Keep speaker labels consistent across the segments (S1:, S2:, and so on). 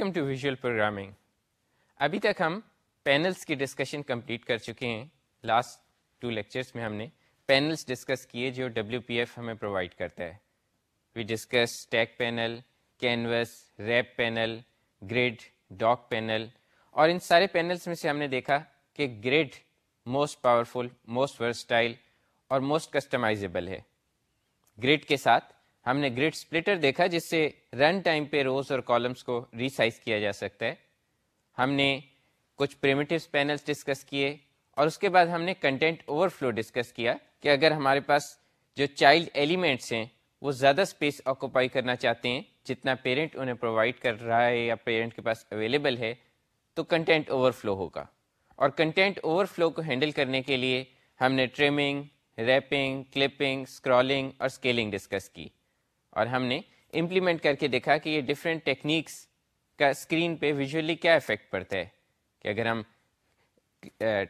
S1: Welcome to visual programming ابھی تک ہم پینلس کی ڈسکشن کمپلیٹ کر چکے ہیں۔ لاسٹ ٹو لیکچرس میں ہم نے پینلس ڈسکس کیے جو ڈبلیو پی ایف ہمیں پرووائڈ کرتا ہے۔ We discuss stack panel canvas wrap panel grid dock panel اور ان سارے پینلس میں سے ہم نے دیکھا کہ grid most powerful most versatile اور موسٹ کسٹمائزیبل ہے۔ گریڈ کے ساتھ ہم نے گریڈ سپلٹر دیکھا جس سے رن ٹائم پہ روز اور کالمس کو ریسائز کیا جا سکتا ہے۔ ہم نے کچھ پریمیٹیوس پینلس ڈسکس کیے اور اس کے بعد ہم نے کنٹینٹ اوور فلو ڈسکس کیا کہ اگر ہمارے پاس جو چائلڈ ایلیمنٹس ہیں وہ زیادہ اسپیس آکوپائی کرنا چاہتے ہیں، جتنا پیرنٹ انہیں پرووائڈ کر رہا ہے یا پیرنٹ کے پاس اویلیبل ہے، تو کنٹینٹ اوور فلو ہوگا۔ اور کنٹینٹ اوور فلو کو ہینڈل کرنے کے لیے ہم نے ٹریمنگ ریپنگ کلپنگ اسکرولنگ اور اسکیلنگ ڈسکس کی۔ اور ہم نے امپلیمنٹ کر کے دیکھا کہ یہ ڈفرینٹ ٹیکنیکس کا اسکرین پہ ویژولی کیا افیکٹ پڑتا ہے کہ اگر ہم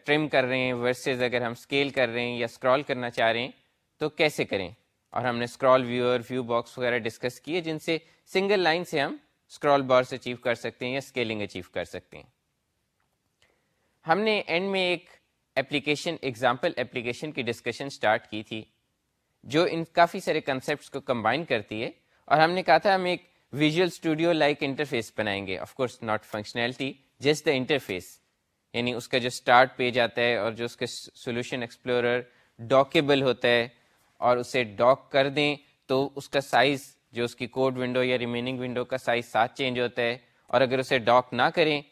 S1: ٹرم کر رہے ہیں ورسز اگر ہم اسکیل کر رہے ہیں یا اسکرال کرنا چاہ رہے ہیں تو کیسے کریں؟ اور ہم نے اسکرال ویور ویو باکس وغیرہ ڈسکس کیے جن سے سنگل لائن سے ہم اسکرال بارس اچیو کر سکتے ہیں یا اسکیلنگ اچیو کر سکتے ہیں۔ ہم نے اینڈ میں ایک اپلیکیشن ایگزامپل اپلیکیشن کی ڈسکشن اسٹارٹ کی تھی۔ جو ان کافی سارے کنسیپٹس کو کمبائن کرتی ہے۔ اور ہم نے کہا تھا ہم ایک ویژول اسٹوڈیو لائک انٹرفیس بنائیں گے۔ Of course not functionality just the interface یعنی اس کا جو اسٹارٹ پیج آتا ہے اور جو اس کے سولوشن ایکسپلورر ڈاکیبل ہوتا ہے اور اسے ڈاک کر دیں تو اس کا سائز جو اس کی کوڈ ونڈو یا ریمیننگ ونڈو کا سائز ساتھ چینج ہوتا ہے۔ اور اگر اسے ڈاک نہ کریں،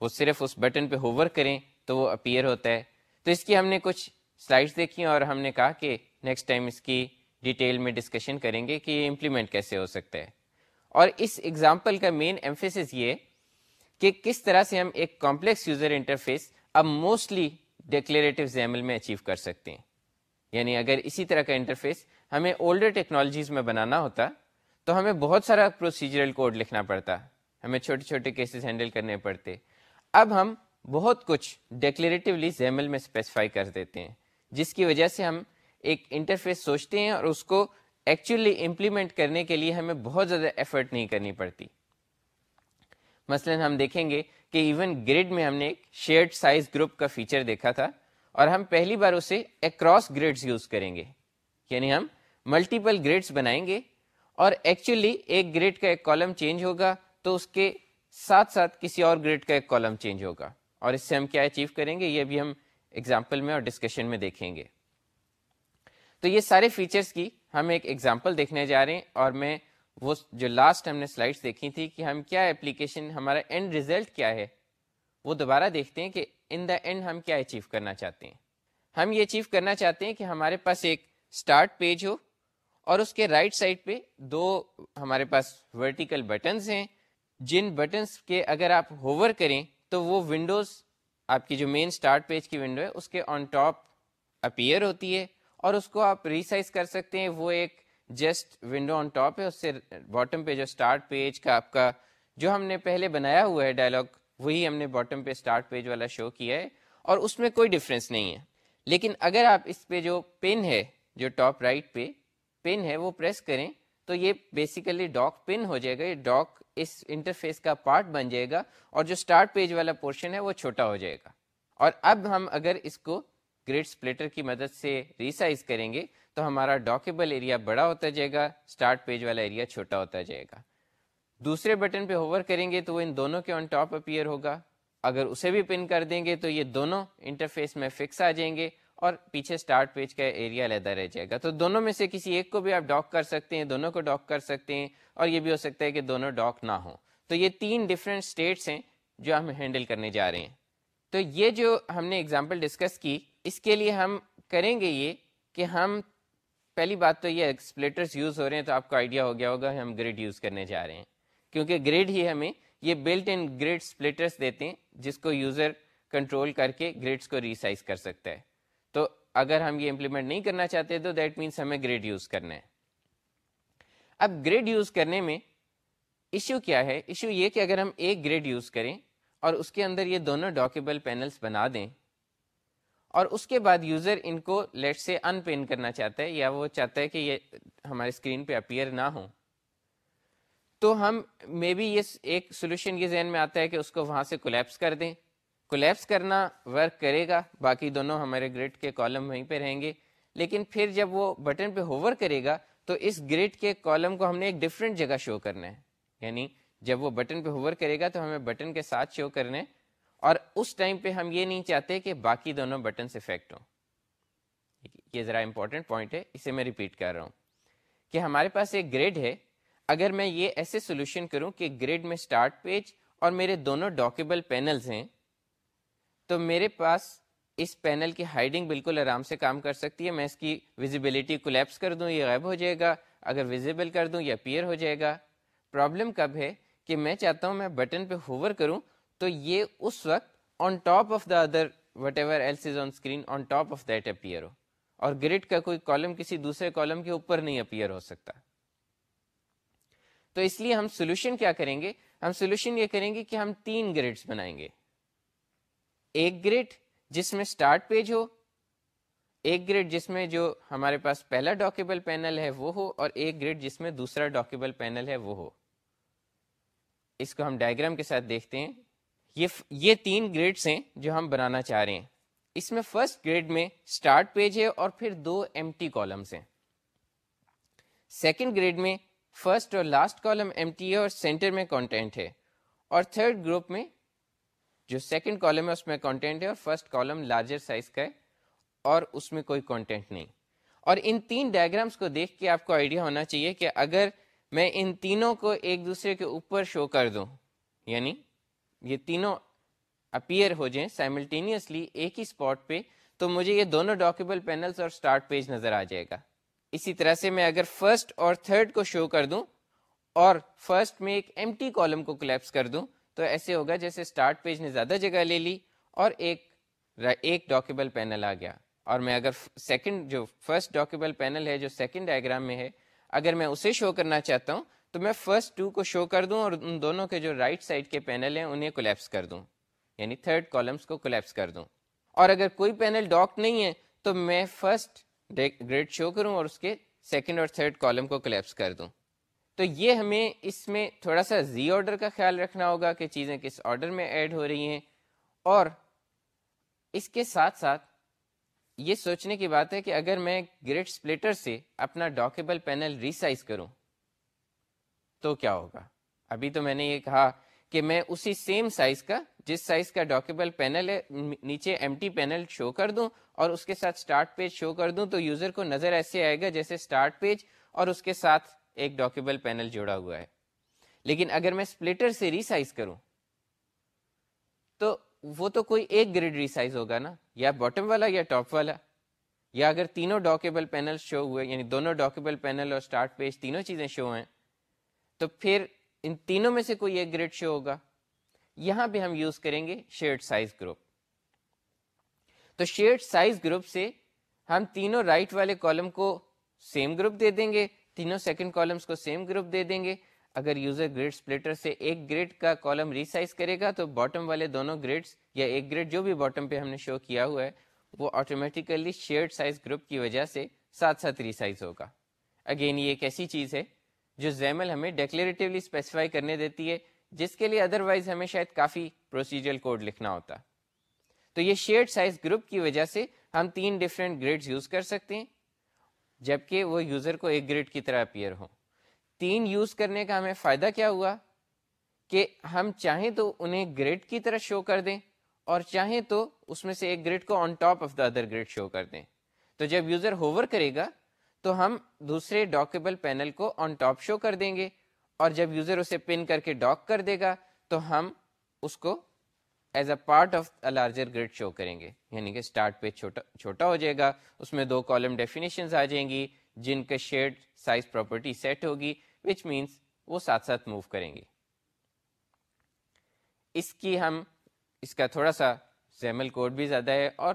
S1: وہ صرف اس بٹن پہ ہوور کریں تو وہ اپیئر ہوتا ہے۔ تو اس کی ہم نے کچھ سلائڈس دیکھی اور ہم نے کہا کہ نیکسٹ ٹائم اس کی ڈیٹیل میں ڈسکشن کریں گے کہ یہ امپلیمنٹ کیسے ہو سکتا ہے اور اس ایگزامپل کا مین ایمفیسس یہ کہ کس طرح سے ہم ایک کمپلیکس یوزر انٹرفیس اب موسٹلی ڈیکلیریٹو زیمل میں اچیو کر سکتے ہیں۔ یعنی اگر اسی طرح کا انٹرفیس ہمیں اولڈر ٹیکنالوجیز میں بنانا ہوتا تو ہمیں بہت سارا پروسیجرل کوڈ لکھنا پڑتا، ہمیں چھوٹے چھوٹے کیسز ہینڈل کرنے پڑتے۔ اب ہم بہت کچھ ڈیکلیریٹیولی زیمل میں اسپیسیفائی کر دیتے ہیں، جس کی وجہ سے ہم ایک انٹرفیس سوچتے ہیں اور اس کو ایکچولی امپلیمنٹ کرنے کے لیے ہمیں بہت زیادہ ایفرٹ نہیں کرنی پڑتی۔ مثلا ہم دیکھیں گے کہ ایون گریڈ میں ہم نے ایک شیئرڈ سائز گروپ کا فیچر دیکھا تھا اور ہم پہلی بار اسے اکراس گریڈز یوز کریں گے۔ یعنی ہم ملٹیپل گریڈس بنائیں گے اور ایکچولی ایک گریڈ کا ایک کالم چینج ہوگا تو اس کے ساتھ ساتھ کسی اور گریڈ کا ایک کالم چینج ہوگا۔ اور اس سے ہم کیا اچیو کریں گے؟ یہ بھی ہم ایگزامپل میں اور ڈسکشن میں دیکھیں گے۔ تو یہ سارے فیچرز کی ہم ایک ایگزامپل دیکھنے جا رہے ہیں اور میں وہ جو لاسٹ ہم نے سلائڈس دیکھی تھی کہ ہم کیا اپلیکیشن ہمارا اینڈ ریزلٹ کیا ہے، وہ دوبارہ دیکھتے ہیں کہ ان دا اینڈ ہم کیا اچیو کرنا چاہتے ہیں۔ ہم یہ اچیو کرنا چاہتے ہیں کہ ہمارے پاس ایک اسٹارٹ پیج ہو اور اس کے رائٹ right سائڈ پہ دو ہمارے پاس ورٹیکل بٹنس ہیں۔ جن بٹنس کے اگر آپ ہوور کریں تو وہ ونڈوز آپ کی جو مین اسٹارٹ پیج کی ونڈو ہے، اس کے آن ٹاپ اپیئر ہوتی ہے۔ اور اس کو آپ ریسائز کر سکتے ہیں۔ وہ ایک جسٹ ونڈو آن ٹاپ ہے۔ اس سے باٹم پہ جو اسٹارٹ پیج کا آپ کا جو ہم نے پہلے بنایا ہوا ہے ڈائلاگ، وہی ہم نے باٹم پہ اسٹارٹ پیج والا شو کیا ہے۔ اور اس میں کوئی ڈفرینس نہیں ہے۔ لیکن اگر آپ اس پہ جو پن ہے، جو ٹاپ رائٹ پہ پن ہے، وہ پریس کریں تو یہ بیسیکلی ڈاک پن ہو جائے گا۔ یہ ڈاک اس انٹرفیس کا پارٹ بن جائے گا اور جو اسٹارٹ پیج والا پورشن ہے وہ چھوٹا ہو جائے گا۔ اور اب ہم اگر اس کو گریڈ سپلیٹر کی مدد سے ریسائز کریں گے تو ہمارا ڈاکیبل ایریا بڑا ہوتا جائے گا اسٹارٹ پیج والا ایریا چھوٹا ہوتا جائے گا۔ دوسرے بٹن پہ ہوور کریں گے تو وہ ان دونوں کے آن ٹاپ اپیئر ہوگا۔ اگر اسے بھی پن کر دیں گے تو یہ دونوں انٹرفیس میں فکس آ جائیں گے اور پیچھے اسٹارٹ پیج کا ایریا علیحدہ رہ جائے گا۔ تو دونوں میں سے کسی ایک کو بھی آپ ڈاک کر سکتے ہیں، دونوں کو ڈاک کر سکتے ہیں اور یہ بھی ہو سکتا ہے کہ دونوں ڈاک نہ ہوں۔ تو یہ تین ڈفرینٹ اسٹیٹس ہیں جو ہم ہینڈل کرنے جا رہے ہیں۔ تو یہ جو ہم نے اگزامپل ڈسکس کی اس کے لیے ہم کریں گے یہ کہ ہم پہلی بات تو یہ ایکسپلیٹرس یوز ہو رہے ہیں تو آپ کو آئیڈیا ہو گیا ہوگا ہم گریڈ یوز کرنے جا رہے ہیں۔ کیونکہ گریڈ ہی ہمیں یہ بلٹ ان گریڈ اسپلیٹرس دیتے ہیں جس کو یوزر کنٹرول کر کے گریڈس کو ریسائز کر سکتا ہے۔ تو اگر ہم یہ امپلیمنٹ نہیں کرنا چاہتے تو دیٹ مینس ہمیں گریڈ یوز کرنا ہے۔ اب گریڈ یوز کرنے میں ایشو کیا ہے؟ ایشو یہ کہ اگر ہم ایک گریڈ یوز کریں اور اس کے اندر یہ دونوں ڈاکیبل پینلس بنا دیں اور اس کے بعد یوزر ان کو لیٹ سے ان پین کرنا چاہتا ہے یا وہ چاہتا ہے کہ یہ ہمارے اسکرین پہ اپیئر نہ ہو تو ہم مے بی یہ ایک سولوشن یہ ذہن میں آتا ہے کہ اس کو وہاں سے کولیپس کر دیں۔ کولیپس کرنا ورک کرے گا، باقی دونوں ہمارے گریڈ کے کالم وہیں پہ رہیں گے۔ لیکن پھر جب وہ بٹن پہ ہوور کرے گا، تو اس گریڈ کے کالم کو ہم نے ایک ڈفرینٹ جگہ شو کرنا ہے۔ یعنی جب وہ بٹن پہ ہوور کرے گا، تو ہمیں بٹن کے ساتھ شو کرنا ہے۔ اور اس ٹائم پہ ہم یہ نہیں چاہتے کہ باقی دونوں بٹن افیکٹ ہوں۔ یہ ذرا امپورٹنٹ پوائنٹ ہے، اسے میں ریپیٹ کر رہا ہوں۔ کہ ہمارے پاس ایک گریڈ ہے، اگر میں یہ ایسے سولوشن کروں کہ گریڈ میں اسٹارٹ پیج اور میرے دونوں ڈاکیبل پینلز ہیں، تو میرے پاس اس پینل کی ہائڈنگ بالکل آرام سے کام کر سکتی ہے۔ میں اس کی ویزیبلٹی کولیپس کر دوں، یہ غائب ہو جائے گا۔ اگر ویزیبل کر دوں یہ اپیئر ہو جائے گا۔ پرابلم کب ہے کہ میں چاہتا ہوں میں بٹن پہ ہوور کروں تو یہ اس وقت on top of the other whatever else is on screen on top of that appear ہو۔ اور گریڈ کا کوئی کالم کسی دوسرے کالم کے اوپر نہیں اپیئر ہو سکتا۔ تو اس لیے ہم سولوشن کیا کریں گے؟ ہم سولوشن یہ کریں گے کہ ہم تین گریڈس بنائیں گے۔ ایک گریڈ جس میں اسٹارٹ پیج ہو، ایک گریڈ جس میں جو ہمارے پاس پہلا ڈاکیبل پینل ہے وہ ہو، اور ایک گریڈ جس میں دوسرا ڈاکیبل پینل ہے وہ ہو۔ اس کو ہم ڈائگرام کے ساتھ دیکھتے ہیں۔ یہ یہ تین گریڈس ہیں جو ہم بنانا چاہ رہے ہیں۔ اس میں فرسٹ گریڈ میں اسٹارٹ پیج ہے اور پھر دو ایم ٹی کالمس ہیں۔ سیکنڈ گریڈ میں فرسٹ اور لاسٹ کالم ایم ٹی ہے اور سینٹر میں کانٹینٹ ہے۔ اور تھرڈ گروپ میں جو سیکنڈ کالم ہے اس میں کانٹینٹ ہے اور فرسٹ کالم لارجر سائز کا ہے اور اس میں کوئی کانٹینٹ نہیں۔ اور ان تین ڈائگرامس کو دیکھ کے آپ کو آئیڈیا ہونا چاہیے کہ اگر میں ان تینوں کو ایک دوسرے کے اوپر شو کر دوں یعنی یہ تینوں اپیئر ہو جائیں سائملٹینیسلی ایک ہی اسپاٹ پہ، تو مجھے یہ دونوں ڈاکیبل پینلس اور اسٹارٹ پیج نظر آ جائے گا۔ اسی طرح سے میں اگر فرسٹ اور تھرڈ کو شو کر دوں اور فرسٹ میں ایک ایم ٹی کالم کو کلیپس کر دوں، تو ایسے ہوگا جیسے اسٹارٹ پیج نے زیادہ جگہ لے لی اور ایک ایک ڈاکیبل پینل آ گیا۔ اور میں اگر سیکنڈ جو فرسٹ ڈاکیبل پینل ہے، جو سیکنڈ ڈائگرام میں ہے، اگر میں اسے شو کرنا چاہتا ہوں تو میں فرسٹ ٹو کو شو کر دوں اور ان دونوں کے جو رائٹ right سائڈ کے پینل ہیں انہیں کولیپس کر دوں. یعنی تھرڈ کالمس کو کولیپس کر دوں. اور اگر کوئی پینل ڈاک نہیں ہے تو میں فرسٹ گریڈ شو کروں اور اس کے سیکنڈ اور تھرڈ کالم کو کولیپس کر دوں. تو یہ ہمیں اس میں تھوڑا سا زی آرڈر کا خیال رکھنا ہوگا کہ چیزیں کس آرڈر میں ایڈ ہو رہی ہیں. اور اس کے ساتھ ساتھ یہ سوچنے کی بات ہے کہ اگر میں گریڈ سپلیٹر سے اپنا ڈاکیبل پینل ریسائز کروں تو کیا ہوگا؟ ابھی تو میں نے یہ کہا کہ میں اسی سیم سائز کا، جس سائز کا ڈاکیبل پینل ہے نیچے ایم ٹی پینل شو کر دوں اور اس کے ساتھ اسٹارٹ پیج شو کر دوں تو یوزر کو نظر ایسے آئے گا جیسے اسٹارٹ پیج اور اس کے ساتھ ایک ڈاکیبل پینل جوڑا ہوا ہے۔ لیکن اگر میں اسپلٹر سے ریسائز کروں، تو وہ تو کوئی ایک گریڈ ریسائز ہوگا نا، یا باٹم والا یا ٹاپ والا۔ یا اگر تینوں ڈاکیبل پینل شو ہوئے یعنی دونوں ڈاکیبل پینل اور اسٹارٹ پیج تینوں چیزیں شو ہیں تو پھر ان تینوں میں سے کوئی ایک گریڈ شو ہوگا۔ یہاں پہ ہم یوز کریں گے شیئرڈ سائز گروپ تو شیئرڈ سائز گروپ سے ہم تینوں رائٹ والے کالم کو سیم گروپ دے دیں گے، تینوں سیکنڈ کالمس کو سیم گروپ دے دیں گے۔ اگر یوزر گریڈ سپلیٹر سے ایک گریڈ کا کالم ریسائز کرے گا تو باٹم والے دونوں گریڈس یا ایک گریڈ جو بھی باٹم پہ ہم نے شو کیا ہوا ہے، وہ آٹومیٹیکلی شیئرڈ سائز گروپ کی وجہ سے ساتھ ساتھ ریسائز ہوگا۔ اگین یہ ایک ایسی چیز ہے۔ جو زیمل ہمیں ڈیکلیریٹیولی اسپیسیفائی کرنے دیتی ہے، جس کے لیے ادروائز ہمیں شاید کافی پروسیجر کوڈ لکھنا ہوتا۔ تو یہ شیئرڈ سائز گروپ کی وجہ سے ہم تین ڈفرینٹ گریڈ یوز کر سکتے ہیں، جبکہ وہ یوزر کو ایک گریڈ کی طرح اپیئر ہو تین یوز کرنے کا ہمیں فائدہ کیا ہوا؟ کہ ہم چاہیں تو انہیں گریڈ کی طرح شو کر دیں اور چاہیں تو اس میں سے ایک گریڈ کو on top of the other grid show کر دیں۔ تو جب یوزر ہوور کرے گا تو ہم دوسرے ڈاکیبل پینل کو آن ٹاپ شو کر دیں گے اور جب یوزر اسے پن کر کے ڈاک کر دے گا تو ہم اس کو as a part of a larger grid show کریں گے۔ یعنی کہ اسٹارٹ پہ چھوٹا چھوٹا ہو جائے گا۔ اس میں دو کالم ڈیفینیشنز آ جائیں گی جن کا شیڈ سائز پراپرٹی سیٹ ہوگی وچ مینس وہ ساتھ ساتھ موو کریں گے۔ اس کی ہم اس کا تھوڑا سا زیمل کوڈ بھی زیادہ ہے اور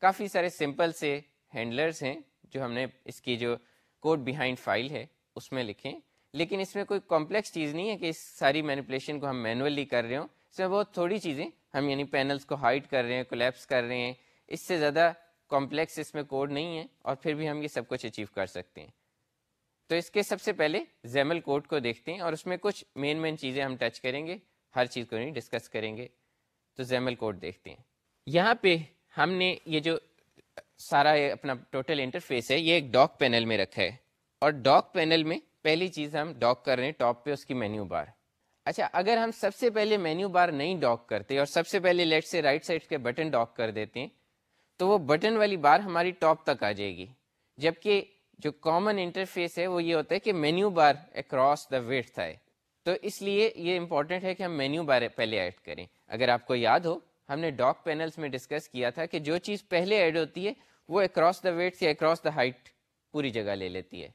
S1: کافی سارے سمپل سے ہینڈلرس ہیں۔ جو ہم نے اس کی جو کوڈ بیہائنڈ فائل ہے، اس میں لکھیں۔ لیکن اس میں کوئی کمپلیکس چیز نہیں ہے کہ اس ساری مینیپولیشن کو ہم مینولی کر رہے ہوں۔ اس میں بہت تھوڑی چیزیں ہم یعنی پینلس کو ہائٹ کر رہے ہیں کولیپس کر رہے ہیں۔ اس سے زیادہ کمپلیکس اس میں کوڈ نہیں ہے اور پھر بھی ہم یہ سب کچھ اچیو کر سکتے ہیں۔ تو اس کے سب سے پہلے زیمل کوڈ کو دیکھتے ہیں اور اس میں کچھ مین مین چیزیں ہم ٹچ کریں گے۔ ہر چیز کو نہیں ڈسکس کریں گے۔ تو زیمل کوڈ دیکھتے ہیں۔ یہاں پہ ہم نے یہ جو سارا اپنا ٹوٹل انٹرفیس ہے، یہ ایک ڈاک پینل میں رکھا ہے۔ اور ڈاک پینل میں پہلی چیز ہم ڈاک کر رہے ہیں ٹاپ پہ اس کی مینیو بار اچھا اگر ہم سب سے پہلے مینیو بار نہیں ڈاک کرتے اور سب سے پہلے لیٹ سے رائٹ سائڈ کے بٹن ڈاک کر دیتے ہیں، تو وہ بٹن والی بار ہماری ٹاپ تک آ جائے گی۔ جبکہ جو کامن انٹرفیس ہے، وہ یہ ہوتا ہے کہ menu bar across the width ہے۔ تو اس لیے یہ امپورٹنٹ ہے کہ ہم مینیو بار پہلے ایڈ کریں۔ اگر آپ کو یاد ہو ہم نے ڈاک پینلس میں ڈسکس کیا تھا کہ جو چیز پہلے ایڈ ہوتی ہے وہ اکراس دا ویٹ یا اکراس دا ہائٹ پوری جگہ لے لیتی ہے۔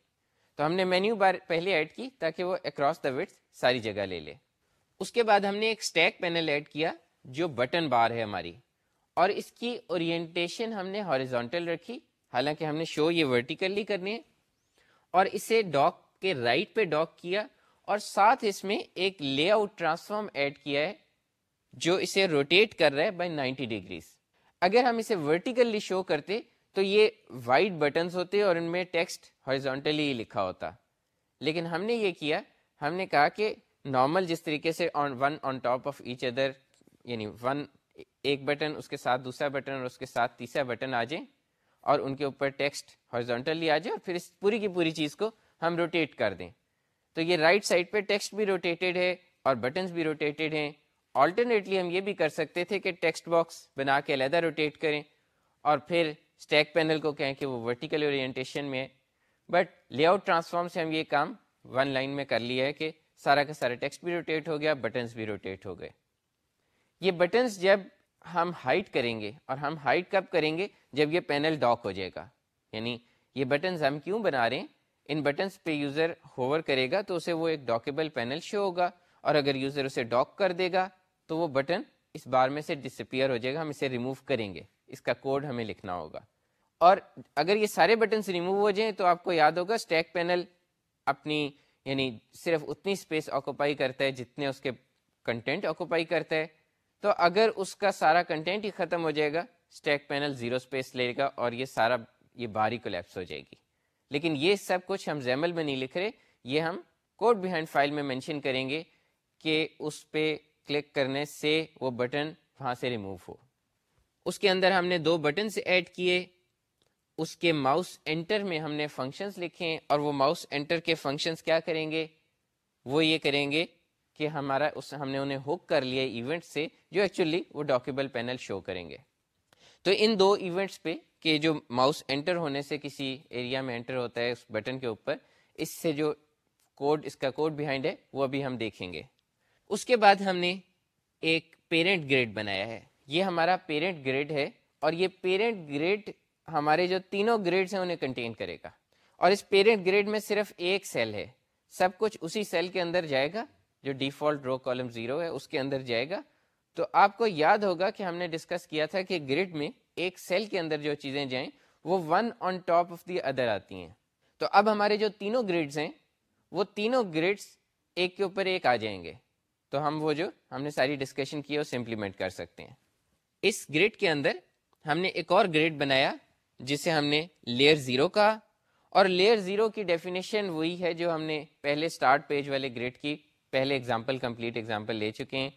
S1: تو ہم نے مینیو بار پہلے ایڈ کی تاکہ وہ اکراس دا ویٹ ساری جگہ لے لے۔ اس کے بعد ہم نے ایک اسٹیک پینل ایڈ کیا جو بٹن بار ہے ہماری۔ اور اس کی اورینٹیشن ہم نے ہاریزونٹل رکھی۔ حالانکہ ہم نے شو یہ ورٹیکلی کرنی ہے۔ اور اسے ڈاک کے رائٹ پہ ڈاک کیا اور ساتھ اس میں ایک لے آؤٹ ٹرانسفارم ایڈ کیا ہے۔ جو اسے روٹیٹ کر رہا ہے بائی نائنٹی ڈگریز اگر ہم اسے ورٹیکلی شو کرتے تو یہ وائٹ بٹنس ہوتے اور ان میں ٹیکسٹ ہارزونٹلی لکھا ہوتا. لیکن ہم نے یہ کیا، ہم نے کہا کہ نارمل جس طریقے سے on one on top of each other یعنی ون ایک بٹن اس کے ساتھ دوسرا بٹن اور اس کے ساتھ تیسرا بٹن آ جائیں اور ان کے اوپر ٹیکسٹ ہارزونٹلی آ جائے اور پھر اس پوری کی پوری چیز کو ہم روٹیٹ کر دیں۔ تو یہ رائٹ right سائڈ پہ ٹیکسٹ بھی روٹیٹڈ ہے اور بٹنس بھی روٹیٹڈ ہیں۔ آلٹرنیٹلی ہم یہ بھی کر سکتے تھے کہ ٹیکسٹ باکس بنا کے علیحدہ روٹیٹ کریں اور پھر اسٹیک پینل کو کہیں کہ وہ ورٹیکل اورینٹیشن میں ہے. بٹ لے آؤٹ ٹرانسفارم سے ہم یہ کام ون لائن میں کر لیا ہے کہ سارا کا سارا ٹیکسٹ بھی روٹیٹ ہو گیا بٹنس بھی روٹیٹ ہو گئے. یہ بٹنس جب ہم ہائٹ کریں گے اور ہم ہائٹ کب کریں گے؟ جب یہ پینل ڈاک ہو جائے گا. یعنی یہ بٹنس ہم کیوں بنا رہے ہیں؟ ان بٹنس پہ یوزر ہوور کرے گا تو اسے وہ ایک ڈاکیبل پینل شو ہوگا اور اگر یوزر اسے ڈاک کر دے گا تو وہ بٹن اس بار میں سے ڈسپیئر ہو جائے گا، ہم اسے ریموو کریں گے۔ اس کا کوڈ ہمیں لکھنا ہوگا۔ اور اگر یہ سارے بٹنس ریموو ہو جائیں تو آپ کو یاد ہوگا اسٹیک پینل اپنی یعنی صرف اتنی اسپیس آکوپائی کرتا ہے جتنے اس کے کنٹینٹ آکوپائی کرتا ہے۔ تو اگر اس کا سارا کنٹینٹ ہی ختم ہو جائے گا اسٹیک پینل زیرو اسپیس لے گا اور یہ سارا، یہ باری کولیپس ہو جائے گی۔ لیکن یہ سب کچھ ہم زیمل میں نہیں لکھ رہے، یہ ہم کوڈ بیہائنڈ فائل میں مینشن کریں گے کہ اس پہ کلک کرنے سے وہ بٹن وہاں سے ریموو ہو۔ اس کے اندر ہم نے دو بٹن سے ایڈ کیے۔ اس کے ماؤس انٹر میں ہم نے فنکشنز لکھے اور وہ ماؤس انٹر کے فنکشنز کیا کریں گے؟ وہ یہ کریں گے کہ ہمارا اس ہم نے انہیں ہک کر لیا ایونٹ سے جو ایکچولی وہ ڈاکیبل پینل شو کریں گے۔ تو ان دو ایونٹس پہ کہ جو ماؤس انٹر ہونے سے کسی ایریا میں انٹر ہوتا ہے اس بٹن کے اوپر، اس سے جو کوڈ اس کا کوڈ بیہائنڈ ہے، وہ ابھی ہم دیکھیں گے۔ اس کے بعد ہم نے ایک پیرنٹ گریڈ بنایا ہے۔ یہ ہمارا پیرنٹ گریڈ ہے اور یہ پیرنٹ گریڈ ہمارے جو تینوں گریڈس ہیں انہیں کنٹین کرے گا۔ اور اس پیرنٹ گریڈ میں صرف ایک سیل ہے۔ سب کچھ اسی سیل کے اندر جائے گا۔ جو ڈیفالٹ رو کالم زیرو ہے، اس کے اندر جائے گا۔ تو آپ کو یاد ہوگا کہ ہم نے ڈسکس کیا تھا کہ گریڈ میں ایک سیل کے اندر جو چیزیں جائیں، وہ one on top of the other آتی ہیں۔ تو اب ہمارے جو تینوں گریڈس ہیں، وہ تینوں گریڈس ایک کے اوپر ایک آ جائیں گے۔ تو ہم وہ جو ہم نے ساری ڈسکشن کی وہ سمپلیمنٹ کر سکتے ہیں۔ اس گریڈ کے اندر ہم نے ایک اور گریڈ بنایا، جسے ہم نے لیئر زیرو کہا۔ اور لیئر زیرو کی ڈیفینیشن وہی ہے جو ہم نے پہلے اسٹارٹ پیج والے گریڈ کی پہلے اگزامپل کمپلیٹ اگزامپل لے چکے ہیں،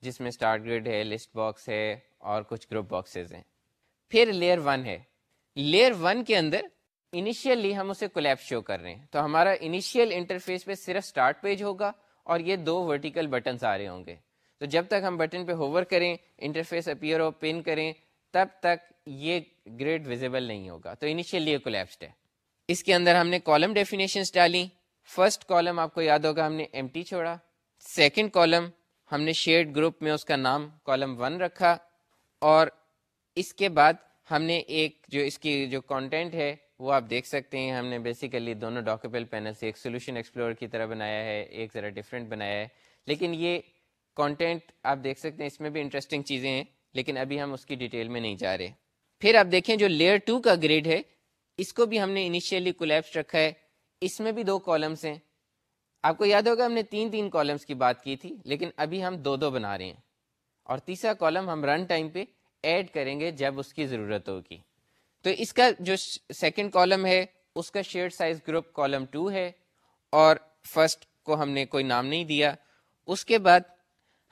S1: جس میں اسٹارٹ گریڈ ہے لسٹ باکس ہے اور کچھ گروپ باکسز ہیں۔ پھر لیئر ون ہے۔ لیئر ون کے اندر انیشیلی ہم اسے کولیپ شو کر رہے ہیں۔ تو ہمارا انیشیل انٹرفیس پہ صرف اسٹارٹ پیج ہوگا۔ اور یہ دو ورٹیکل بٹنس آ رہے ہوں گے۔ تو جب تک ہم بٹن پہ ہوور کریں انٹرفیس اپیئر ہو پن کریں، تب تک یہ گریڈ ویزیبل نہیں ہوگا۔ تو انیشیلی یہ کولیپسڈ ہے۔ اس کے اندر ہم نے کالم ڈیفینیشنس ڈالی۔ فرسٹ کالم آپ کو یاد ہوگا، ہم نے ایم ٹی چھوڑا۔ سیکنڈ کالم ہم نے شیئرڈ گروپ میں اس کا نام کالم ون رکھا۔ اور اس کے بعد ہم نے ایک جو اس کی جو کانٹینٹ ہے وہ آپ دیکھ سکتے ہیں، ہم نے بیسیکلی دونوں ڈاکیبل پینل سے ایک سولوشن ایکسپلور کی طرح بنایا ہے، ایک ذرا ڈفرینٹ بنایا ہے۔ لیکن یہ کانٹینٹ آپ دیکھ سکتے ہیں، اس میں بھی انٹرسٹنگ چیزیں ہیں، لیکن ابھی ہم اس کی ڈیٹیل میں نہیں جا رہے۔ پھر آپ دیکھیں جو لیئر ٹو کا گریڈ ہے، اس کو بھی ہم نے انیشیلی کولیپس رکھا ہے۔ اس میں بھی دو کالمس ہیں۔ آپ کو یاد ہوگا، ہم نے تین تین کالمس کی بات کی تھی، لیکن ابھی ہم دو دو بنا رہے ہیں۔ اور تیسرا کالم ہم رن ٹائم پہ ایڈ کریں گے جب اس کی ضرورت ہوگی۔ تو اس کا جو سیکنڈ کالم ہے، اس کا share size group column two ہے اور فرسٹ کو ہم نے کوئی نام نہیں دیا۔ اس کے بعد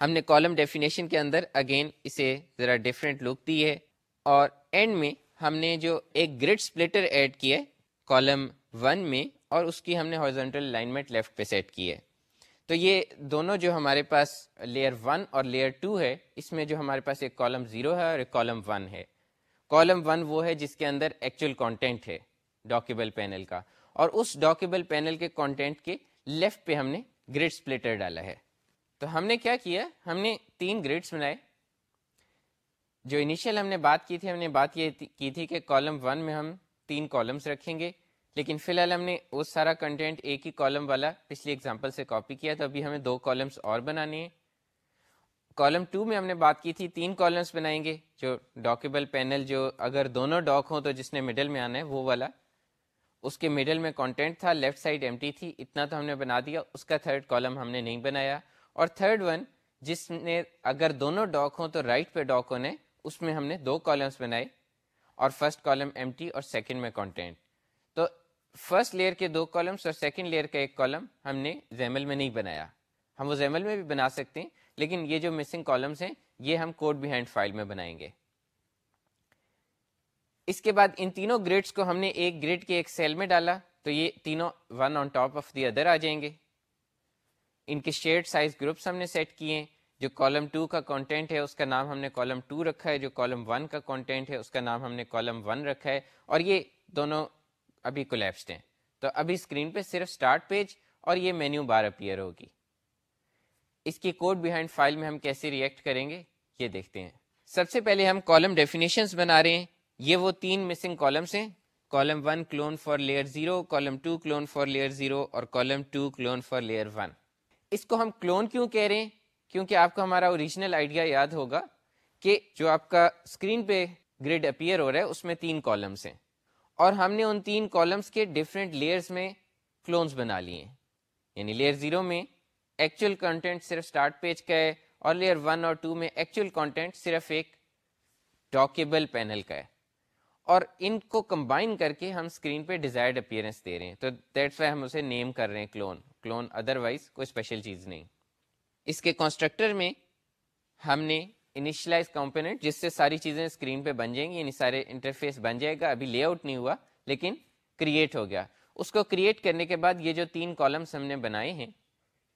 S1: ہم نے کالم ڈیفینیشن کے اندر اگین اسے ذرا ڈفرینٹ لک دی ہے اور اینڈ میں ہم نے جو ایک گریڈ سپلٹر ایڈ کیا ہے کالم ون میں اور اس کی ہم نے ہارزونٹل لائنمنٹ لیفٹ پہ سیٹ کی ہے۔ تو یہ دونوں جو ہمارے پاس لیئر ون اور لیئر ٹو ہے، اس میں جو ہمارے پاس ایک کالم زیرو ہے اور ایک کالم ون ہے۔ کالم ون وہ ہے جس کے اندر ایکچوئل کانٹینٹ ہے ڈاکیبل پینل کا۔ اور اس ڈاکیبل پینل کے کانٹینٹ کے لیفٹ پہ ہم نے گریڈ سپلٹر ڈالا ہے۔ تو ہم نے کیا کیا؟ ہم نے تین گریڈس بنائے۔ جو انیشیل ہم نے بات کی تھی، ہم نے بات یہ کی تھی کہ کالم ون میں ہم تین کالمس رکھیں گے۔ لیکن فی الحال ہم نے وہ سارا کنٹینٹ ایک ہی کالم والا پچھلی اگزامپل سے کاپی کیا، تو ابھی ہمیں دو کالمس اور بنانے ہیں۔ کالم ٹو میں ہم نے بات کی تھی، تین کالمس بنائیں گے، جو ڈاکیبل پینل، جو اگر دونوں ڈاک ہوں تو جس نے مڈل میں آنا ہے، وہ والا۔ اس کے مڈل میں کانٹینٹ تھا لیفٹ سائڈ ایم تھی، اتنا تو ہم نے بنا دیا۔ اس کا تھرڈ کالم ہم نے نہیں بنایا۔ اور تھرڈ ون جس نے اگر دونوں ڈاک ہوں تو رائٹ پہ ڈاک ہونے، اس میں ہم نے دو کالمس بنائے۔ اور فرسٹ کالم ایم اور سیکنڈ میں کانٹینٹ تو فرسٹ لیئر کے دو کالمس اور سیکنڈ لیئر کا ایک کالم ہم نے زیمل میں نہیں بنایا۔ ہم وہ زیمل میں بھی بنا سکتے ہیں۔ لیکن یہ جو مسنگ کالمس ہیں، یہ ہم کوڈ بیہائنڈ فائل میں بنائیں گے۔ اس کے بعد ان تینوں گریڈس کو ہم نے ایک گریڈ کے ایک سیل میں ڈالا، تو یہ تینوں one on top of the other آ جائیں گے۔ ان کے شیئرڈ سائز گروپس ہم نے سیٹ کیے جو کالم ٹو کا کانٹینٹ ہے، اس کا نام ہم نے کالم ٹو رکھا ہے، جو کالم ون کا کانٹینٹ ہے، اس کا نام ہم نے کالم ون رکھا ہے۔ اور یہ دونوں ابھی کولیپسڈ ہیں۔ تو ابھی اسکرین پہ صرف اسٹارٹ پیج اور یہ مینیو بار اپیئر ہوگی۔ اس کی کوڈ بیہائنڈ فائل میں ہم کیسے ریئیکٹ کریں گے، یہ دیکھتے ہیں۔ سب سے پہلے ہم کالم ڈیفینیشنس بنا رہے ہیں۔ یہ وہ تین مسنگ کالمس ہیں۔ Column one clone for layer zero column two clone for layer zero اور column two clone for layer one اس کو ہم کلون کیوں کہہ رہے ہیں؟ کیونکہ آپ کو ہمارا اوریجنل آئیڈیا یاد ہوگا کہ جو آپ کا اسکرین پہ گریڈ اپیئر ہو رہا ہے، اس میں تین کالمس ہیں۔ اور ہم نے ان تین کالمس کے ڈفرینٹ لیئرس میں کلونس بنا لیے ہیں۔ یعنی لیئر زیرو میں ایکچوئل کنٹینٹ صرف اسٹارٹ پیج کا ہے اور لیئر ون اور ٹو میں ایکچوئل کانٹینٹ صرف ایک ڈاکیبل پینل کا ہے۔ اور ان کو کمبائن کر کے ہم اسکرین پہ ڈیزائرڈ اپیئرنس دے رہے ہیں۔ تو دیٹس وائی ہم اسے نیم کر رہے ہیں کلون کلون ادر وائز کوئی اسپیشل چیز نہیں۔ اس کے کانسٹرکٹر میں ہم نے انیشلائز کمپوننٹ جس سے ساری چیزیں اسکرین پہ بن جائیں گی یعنی سارے انٹرفیس بن جائے گا۔ ابھی لے آؤٹ نہیں ہوا، لیکن کریٹ ہو گیا۔ اس کو کریٹ کرنے کے بعد یہ جو تین کالمس ہم نے بنائے ہیں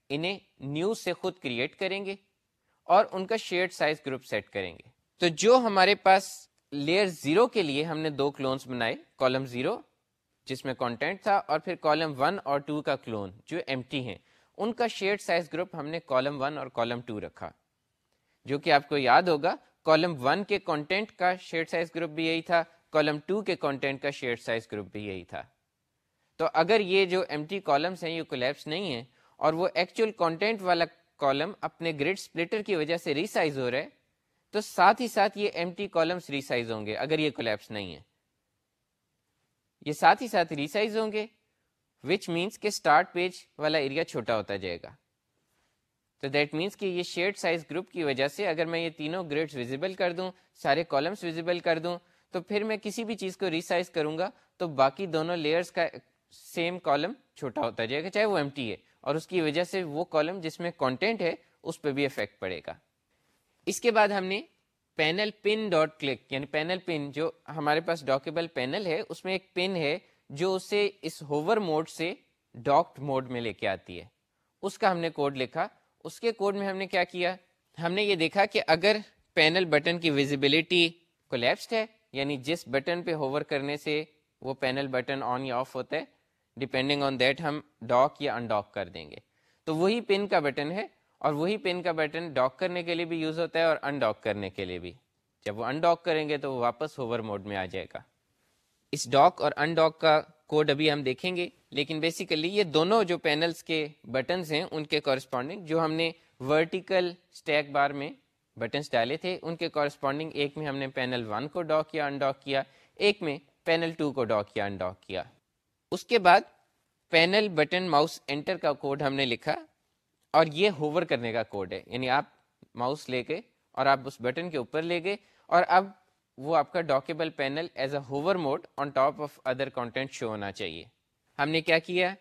S1: انہیں نیو سے خود کریٹ کریں گے اور ان کا شیئرڈ سائز گروپ سیٹ کریں گے۔ تو جو ہمارے پاس لیئر زیرو کے لیے ہم نے دو کلونس بنائے، کالم زیرو، جس میں کانٹینٹ تھا، اور پھر کالم ون اور ٹو کا کلون جو ایم ہیں، ان کا شیئرڈ سائز گروپ ہم نے کالم ون اور کالم ٹو رکھا۔ جو کہ آپ کو یاد ہوگا، کالم ون کے کانٹینٹ کا شیئر سائز گروپ بھی یہی تھا، کالم ٹو کے کانٹینٹ کا شیئر سائز گروپ بھی یہی تھا۔ تو اگر یہ جو ایم ٹی کالمس ہیں، یہ کولیپس نہیں ہیں اور وہ ایکچوئل کانٹینٹ والا کالم اپنے گریڈ سپلٹر کی وجہ سے ریسائز ہو رہا ہے، تو ساتھ ہی ساتھ یہ ایم ٹی کالمس ریسائز ہوں گے، اگر یہ کولیپس نہیں ہے۔ یہ ساتھ ہی ساتھ ریسائز ہوں گے وچ مینس کہ اسٹارٹ پیج والا ایریا چھوٹا ہوتا جائے گا۔ تو دیٹ مینس کہ یہ شیئر سائز گروپ کی وجہ سے اگر میں یہ تینوں گریڈس ویزیبل کر دوں، سارے کالمس ویزیبل کر دوں، تو پھر میں کسی بھی چیز کو ریسائز کروں گا، تو باقی دونوں لیئرس کا سیم کالم چھوٹا ہوتا جائے گا، چاہے وہ ایم ٹی ہے۔ اور اس کی وجہ سے وہ کالم جس میں کانٹینٹ ہے، اس پہ بھی افیکٹ پڑے گا۔ اس کے بعد ہم نے پینل پن ڈاٹ کلک یعنی پینل پن جو ہمارے پاس ڈاکیبل پینل ہے، اس میں ایک پن ہے جو اسے اس ہوور موڈ سے ڈاکڈ موڈ میں لے کے آتی ہے۔ اس کا ہم نے کوڈ لکھا۔ اس کے کوڈ میں ہم نے کیا کیا؟ ہم نے یہ دیکھا کہ اگر پینل بٹن کی ویزیبلٹی کولیپسڈ ہے یعنی جس بٹن پہ ہوور کرنے سے وہ پینل بٹن آن یا آف ہوتا ہے ڈپینڈنگ آن دیٹ ہم ڈاک یا ان ڈاک کر دیں گے۔ تو وہی پن کا بٹن ہے اور وہی پن کا بٹن ڈاک کرنے کے لیے بھی یوز ہوتا ہے اور انڈاک کرنے کے لیے بھی۔ جب وہ انڈاک کریں گے تو وہ واپس ہوور موڈ میں آ جائے گا۔ اس ڈاک اور ان ڈاک کا کوڈ ابھی ہم دیکھیں گے، لیکن بیسیکلی یہ دونوں جو پینلز کے بٹنز ہیں، ان کے کورسپونڈنگ جو ہم نے ورٹیکل اسٹیک بار میں بٹنس ڈالے تھے، ان کے کورسپونڈنگ ایک میں ہم نے پینل ون کو ڈاک کیا انڈاک کیا، ایک میں پینل ٹو کو ڈاک کیا ان ڈاک کیا۔ اس کے بعد پینل بٹن ماؤس انٹر کا کوڈ ہم نے لکھا اور یہ ہوور کرنے کا کوڈ ہے۔ یعنی آپ ماؤس لے کے اور آپ اس بٹن کے اوپر لے گئے اور اب وہ آپ کا dockable panel as a hover mode on top of other content show ہونا چاہیے۔ ہم نے کیا کیا؟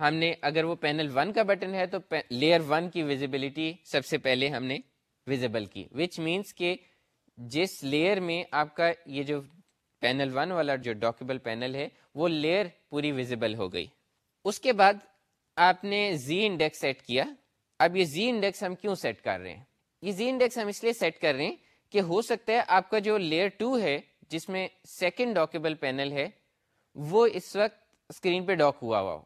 S1: ہم نے اگر وہ پینل ون کا بٹن ہے تو لیئر ون کی ویزیبلٹی سب سے پہلے ہم نے ویزیبل کی۔ وچ مینس کہ جس لیئر میں آپ کا یہ جو پینل ون والا جو ڈاکیبل پینل ہے، وہ لیئر پوری ویزیبل ہو گئی۔ اس کے بعد آپ نے زی انڈیکس سیٹ کیا۔ اب یہ زی انڈیکس ہم کیوں سیٹ کر رہے ہیں؟ یہ زی انڈیکس ہم اس لیے سیٹ کر رہے ہیں کہ ہو سکتا ہے آپ کا جو لیئر ٹو ہے، جس میں سیکنڈ ڈاکیبل پینل ہے، وہ اس وقت اسکرین پہ ڈاک ہوا ہوا ہو۔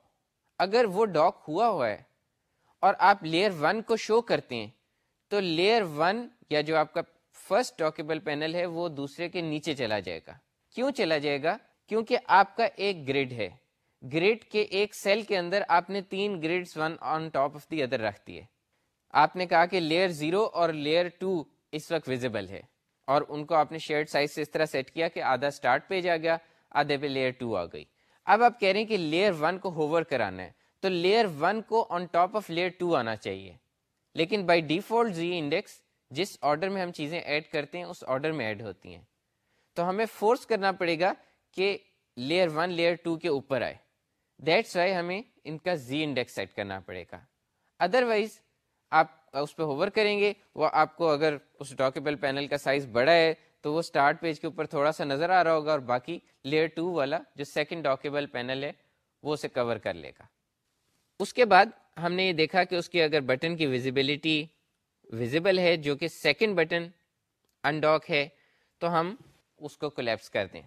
S1: اگر وہ ڈاک ہوا ہوا ہے اور آپ لیئر ون کو شو کرتے ہیں، تو لیئر ون یا جو آپ کا فرسٹ ڈاکیبل پینل ہے، وہ دوسرے کے نیچے چلا جائے گا۔ کیوں چلا جائے گا؟ کیونکہ آپ کا ایک گریڈ ہے۔ گریڈ کے ایک سیل کے اندر آپ نے تین grid one on top of the other رکھ دیے۔ آپ نے کہا کہ لیئر زیرو اور لیئر ٹو اس وقت ویزیبل ہے۔ اور ان کو آپ نے شیئر سائز سے اس طرح سیٹ کیا کہ آدھا اسٹارٹ پیج آ گیا، آدھے پہ لیئر ٹو آ گئی۔ اب آپ کہہ رہے ہیں کہ لیئر ون کو ہوور کرانا ہے، تو لیئر ون کو on top of layer two آنا چاہیے۔ لیکن بائی ڈیفالٹ زی انڈیکس جس آرڈر میں ہم چیزیں ایڈ کرتے ہیں، اس آرڈر میں ایڈ ہوتی ہیں۔ تو ہمیں فورس کرنا پڑے گا کہ لیئر ون لیئر ٹو کے اوپر آئے۔ دیٹس وائی ہمیں ان کا زی انڈیکس سیٹ کرنا پڑے گا۔ ادر وائز آپ اس پہ ہوور کریں گے، وہ آپ کو اگر اس ڈاکیبل پینل کا سائز بڑا ہے، تو وہ اسٹارٹ پیج کے اوپر تھوڑا سا نظر آ رہا ہوگا اور باقی لیئر ٹو والا جو سیکنڈ ڈاکیبل پینل ہے، وہ اسے کور کر لے گا۔ اس کے بعد ہم نے یہ دیکھا کہ اس کے اگر بٹن کی ویزیبلٹی ویزیبل ہے، جو کہ سیکنڈ بٹن انڈاک ہے، تو ہم اس کو کولیپس کر دیں۔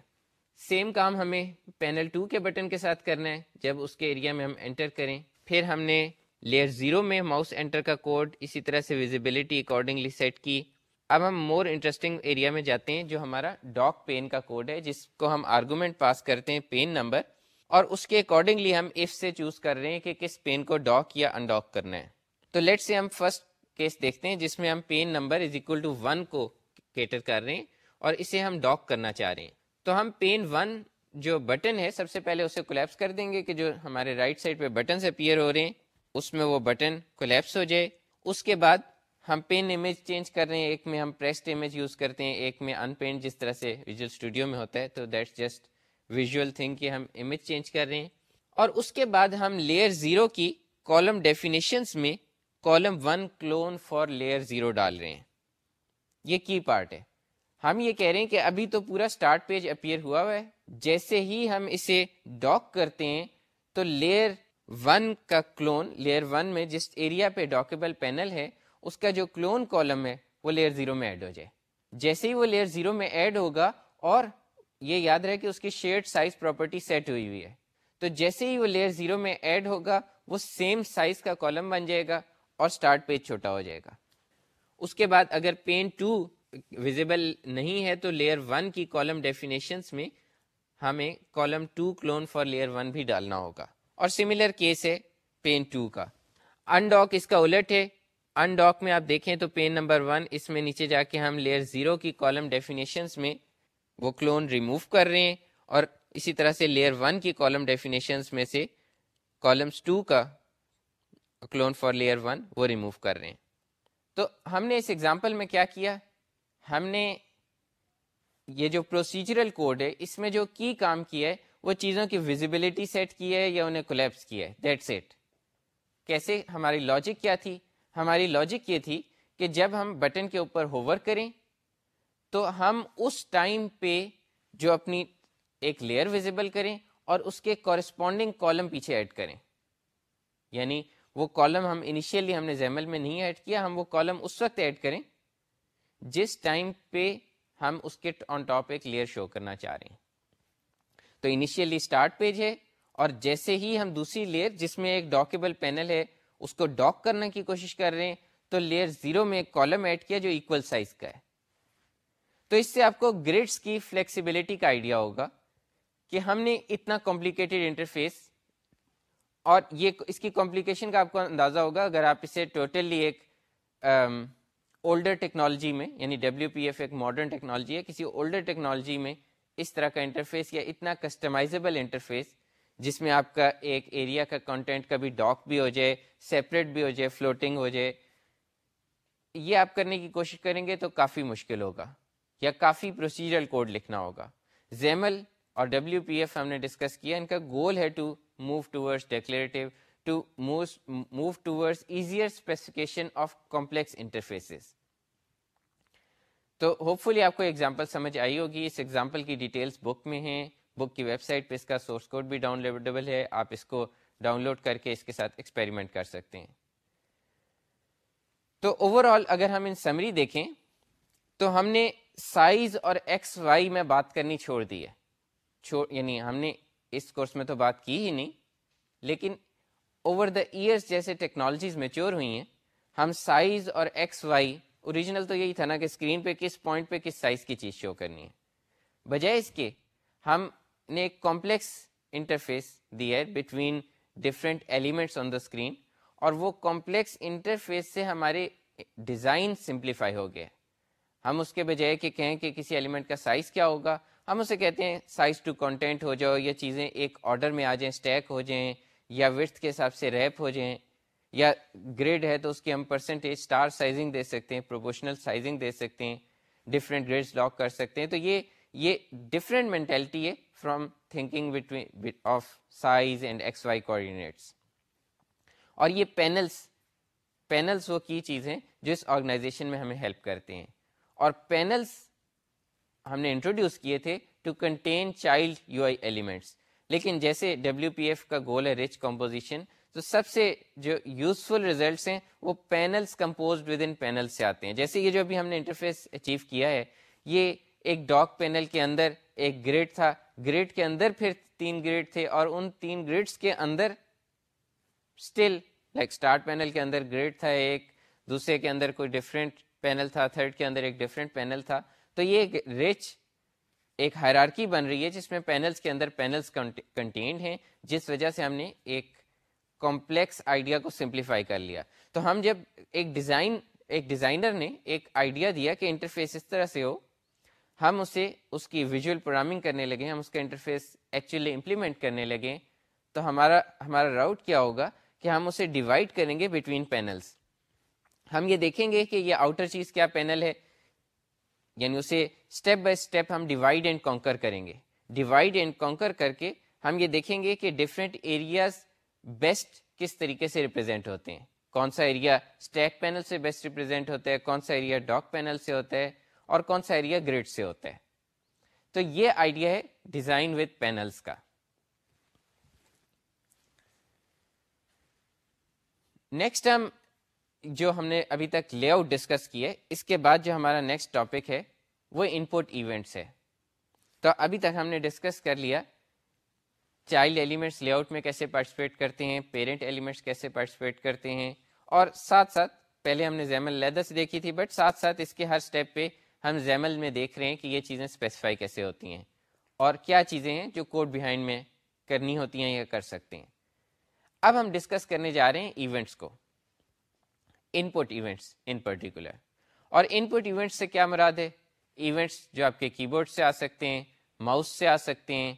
S1: سیم کام ہمیں پینل ٹو کے بٹن کے ساتھ کرنا ہے۔ جب اس کے ایریا میں ہم انٹر کریں، پھر ہم نے لیئر زیرو میں ماؤس انٹر کا کوڈ اسی طرح سے ویزیبلٹی اکارڈنگلی سیٹ کی۔ اب ہم مور انٹرسٹنگ ایریا میں جاتے ہیں جو ہمارا ڈاک پین کا کوڈ ہے، جس کو ہم آرگومنٹ پاس کرتے ہیں پین نمبر اور اس کے اکارڈنگلی ہم اف سے چوز کر رہے ہیں کہ کس پین کو ڈاک یا انڈاک کرنا ہے۔ تو لیٹ سے ہم فرسٹ کیس دیکھتے ہیں، جس میں ہم pane number is equal to one کو کیٹر کر رہے ہیں۔ اور اسے ہم ڈاک کرنا چاہ رہے ہیں۔ تو ہم پین ون جو بٹن ہے، سب سے پہلے اسے کولیپس کر دیں گے کہ جو ہمارے رائٹ سائڈ پہ بٹن اپیئر ہو رہے ہیں، اس میں وہ بٹن کولیپس ہو جائے۔ اس کے بعد ہم پین امیج چینج کر رہے ہیں۔ ایک میں ہم پریسڈ امیج یوز کرتے ہیں، ایک میں ان پینٹ جس طرح سے ویژول اسٹوڈیو میں ہوتا ہے۔ تو دیٹس جسٹ ویژول تھنگ کہ ہم امیج چینج کر رہے ہیں۔ اور اس کے بعد ہم لیئر زیرو کی کالم ڈیفینیشنس میں column one clone for layer zero ڈال رہے ہیں۔ یہ کی پارٹ ہے۔ ہم یہ کہہ رہے ہیں کہ ابھی تو پورا اسٹارٹ پیج اپیئر ہوا ہوا ہے۔ جیسے ہی ہم اسے ڈاک کرتے ہیں، تو لیئر ون کا کلون، لیئر ون میں جس ایریا پہ ڈاکیبل پینل ہے، اس کا جو کلون کالم ہے، وہ لیئر زیرو میں ایڈ ہو جائے۔ جیسے ہی وہ لیئر زیرو میں ایڈ ہوگا، اور یہ یاد رہے کہ اس کی شیئر سائز پراپرٹی سیٹ ہوئی ہوئی ہے۔ تو جیسے ہی وہ لیئر زیرو میں ایڈ ہوگا، وہ سیم سائز کا کالم بن جائے گا اور اسٹارٹ پیج چھوٹا ہو جائے گا۔ اس کے بعد اگر پین ٹو ویزیبل نہیں ہے تو لیئر ون کی کالم ڈیفینیشنس میں ہمیں column two clone for layer one بھی ڈالنا ہوگا۔ اور سملر کیس ہے پین ٹو کا۔ ان ڈاک اس کا الٹ ہے۔ ان ڈاک میں آپ دیکھیں تو پین نمبر ون اس میں نیچے جا کے ہم لیئر زیرو کی کالم ڈیفینیشنس میں وہ کلون ریموو کر رہے ہیں۔ اور اسی طرح سے لیئر ون کی کالم ڈیفینیشنس میں سے کالمس ٹو کا کلون فار لیئر ون وہ ریموو کر رہے ہیں۔ تو ہم نے اس ایگزامپل میں کیا کیا؟ ہم نے یہ جو پروسیجرل کوڈ ہے، اس میں جو کی کام کیا ہے، وہ چیزوں کی ویزیبلٹی سیٹ کی ہے یا انہیں کولیپس کیا ہے۔ دیٹ سیٹ کیسے؟ ہماری لاجک کیا تھی؟ ہماری لاجک یہ تھی کہ جب ہم بٹن کے اوپر ہوور کریں، تو ہم اس ٹائم پہ جو اپنی ایک لیئر ویزیبل کریں اور اس کے کورسپونڈنگ کالم پیچھے ایڈ کریں۔ یعنی وہ کالم ہم انیشیلی ہم نے زیمل میں نہیں ایڈ کیا، ہم وہ کالم اس وقت ایڈ کریں جس ٹائم پہ ہم اس کے آن ٹاپ ایک لیئر شو کرنا چاہ رہے ہیں۔ تو انیشیلی اسٹارٹ پیج ہے اور جیسے ہی ہم دوسری لیئر جس میں ایک ڈاکیبل پینل ہے، اس کو ڈاک کرنے کی کوشش کر رہے ہیں، تو لیئر زیرو میں ایک کالم ایڈ کیا جو ایکول سائز کا ہے۔ تو اس سے آپ کو گریڈس کی فلیکسیبلٹی کا آئیڈیا ہوگا کہ ہم نے اتنا کمپلیکیٹڈ انٹرفیس اور یہ اس کی کمپلیکیشن کا آپ کو اندازہ ہوگا۔ اگر آپ اسے ٹوٹلی ایک اولڈر ٹیکنالوجی میں یعنی ڈبلیو پی ایف ایک ماڈرن ٹیکنالوجی ہے، کسی اولڈر ٹیکنالوجی میں اس طرح کا انٹرفیس یا اتنا کسٹمائزیبل انٹرفیس جس میں آپ کا ایک ایریا کا کنٹینٹ کبھی ڈاک بھی ہو جائے سیپریٹ بھی ہو جائے فلوٹنگ ہو جائے، یہ آپ کرنے کی کوشش کریں گے تو کافی مشکل ہوگا، یا کافی پروسیجرل کوڈ لکھنا ہوگا۔ زیمل اور ڈبلو پی ایف ہم نے ڈسکس کیا، ان کا گول ہے to move toward declarative to move toward easier specification of complex interfaces تو ہوپ فلی آپ کو ایگزامپل سمجھ آئی ہوگی، اس ایگزامپل کی ڈیٹیلس بک میں ہیں۔ بک کی ویب سائٹ پہ اس کا سورس کوڈ بھی ڈاؤن لوڈیبل ہے۔ آپ اس کو ڈاؤن لوڈ کر کے اس کے ساتھ ایکسپیریمنٹ کر سکتے ہیں۔ تو اوور آل اگر ہم ان سمری دیکھیں، تو ہم نے سائز اور ایکس وائی میں بات کرنی چھوڑ دی ہے۔ چھوڑ یعنی ہم نے اس کورس میں تو بات کی ہی نہیں، لیکن اوور دا ایئرس جیسے ٹیکنالوجیز میچور ہوئی ہیں، ہم سائز اور ایکس وائی اوریجنل تو یہی تھا نا کہ اسکرین پہ کس پوائنٹ پہ کس سائز کی چیز شو کرنی ہے۔ بجائے اس کے، ہم نے ایک کمپلیکس انٹرفیس دی ہے between different elements on the screen اور وہ کمپلیکس انٹرفیس سے ہمارے ڈیزائن سمپلیفائی ہو گیا۔ ہم اس کے بجائے کہ کہیں کہ کسی ایلیمنٹ کا سائز کیا ہوگا، ہم اسے کہتے ہیں سائز ٹو کانٹینٹ ہو جاؤ یا چیزیں ایک آرڈر میں آ جائیں اسٹیک ہو جائیں یا ورتھ کے حساب سے ریپ ہو جائیں، یا گریڈ ہے تو اس کی ہم پرسنٹیج اسٹار سائزنگ دے سکتے ہیں پروپوشنل سائزنگ دے سکتے ہیں ڈفرینٹ گریڈس لاک کر سکتے ہیں۔ تو یہ یہ ڈفرینٹ مینٹیلٹی ہے from thinking between of size and X Y coordinates اور یہ پینلس پینلس وہ کی چیزیں جو اس آرگنائزیشن میں ہمیں ہیلپ کرتے ہیں۔ اور پینلس ہم نے انٹروڈیوس کیے تھے to contain child you I elements لیکن جیسے ڈبلو پی ایف کا گول ہے رچ کمپوزیشن تو سب سے جو یوزفل ریزلٹس ہیں، وہ panels compose within panel سے آتے ہیں۔ جیسے یہ جو ابھی ہم نے انٹرفیس اچیو کیا ہے، یہ ایک ڈاک پینل کے اندر ایک گریڈ تھا۔ گریڈ کے اندر پھر تین گریڈ تھے اور ان تین گریڈس کے اندر اسٹل لائک اسٹارٹ پینل کے اندر گریڈ تھا ایک، دوسرے کے اندر کوئی ڈفرینٹ پینل تھا تھرڈ کے اندر ایک ڈفرینٹ پینل تھا۔ تو یہ رچ ایک ہائرارکی بن رہی ہے جس میں پینلس کے اندر پینلس کنٹینڈ ہیں، جس وجہ سے ہم نے ایک کمپلیکس آئیڈیا کو سمپلیفائی کر لیا۔ تو ہم جب ایک ڈیزائن ایک ڈیزائنر نے ایک آئیڈیا دیا کہ انٹرفیس اس طرح سے ہو، ہم اسے، اس کی ویژول پروگرامنگ کرنے لگے، ہم اس کا انٹرفیس ایکچولی امپلیمنٹ کرنے لگے۔ تو ہمارا ہمارا راؤٹ کیا ہوگا کہ ہم اسے ڈیوائڈ کریں گے بٹوین پینلس ہم یہ دیکھیں گے کہ یہ آؤٹر چیز کیا پینل ہے۔ یعنی اسے اسٹیپ بائی اسٹیپ ہم ڈیوائڈ اینڈ کانکر کریں گے۔ ڈیوائڈ اینڈ کانکر کر کے ہم یہ دیکھیں گے کہ ڈفرینٹ ایریاز بیسٹ کس طریقے سے ریپرزینٹ ہوتے ہیں۔ کون سا ایریا اسٹیک پینل سے بیسٹ ریپرزینٹ ہوتا ہے، کون سا ایریا ڈاک پینل سے ہوتا ہے اور کون سا ایریا گریڈ سے ہوتا ہے۔ تو یہ آئیڈیا ہے ڈیزائن وتھ پینلس کا۔ نیکسٹ ہم جو ہم نے ابھی تک لے آؤٹ ڈسکس کیے اس کے بعد جو ہمارا نیکسٹ ٹاپک ہے، وہ ان پٹ ایونٹس ہے۔ تو ابھی تک ہم نے ڈسکس کر لیا چائلڈ ایلیمنٹس لے آؤٹ میں کیسے پارٹیسپیٹ کرتے ہیں پیرنٹ ایلیمنٹس کیسے پارٹیسپیٹ کرتے ہیں۔ اور ساتھ ساتھ، پہلے ہم نے زیمل لیدرس دیکھی تھی بٹ ساتھ ساتھ اس کے ہر اسٹیپ پہ ہم زیمل میں دیکھ رہے ہیں کہ یہ چیزیں اسپیسیفائی کیسے ہوتی ہیں۔ اور کیا چیزیں ہیں جو کوڈ بیہائنڈ میں کرنی ہوتی ہیں یا کر سکتے ہیں۔ اب ہم ڈسکس کرنے جا رہے ہیں ایونٹس کو۔ ان پٹ ایونٹس ان پرٹیکولر اور ان پٹ ایونٹس سے کیا مراد ہے؟ ایونٹس جو آپ کے کی بورڈ سے آ سکتے ہیں ماؤس سے آ سکتے ہیں،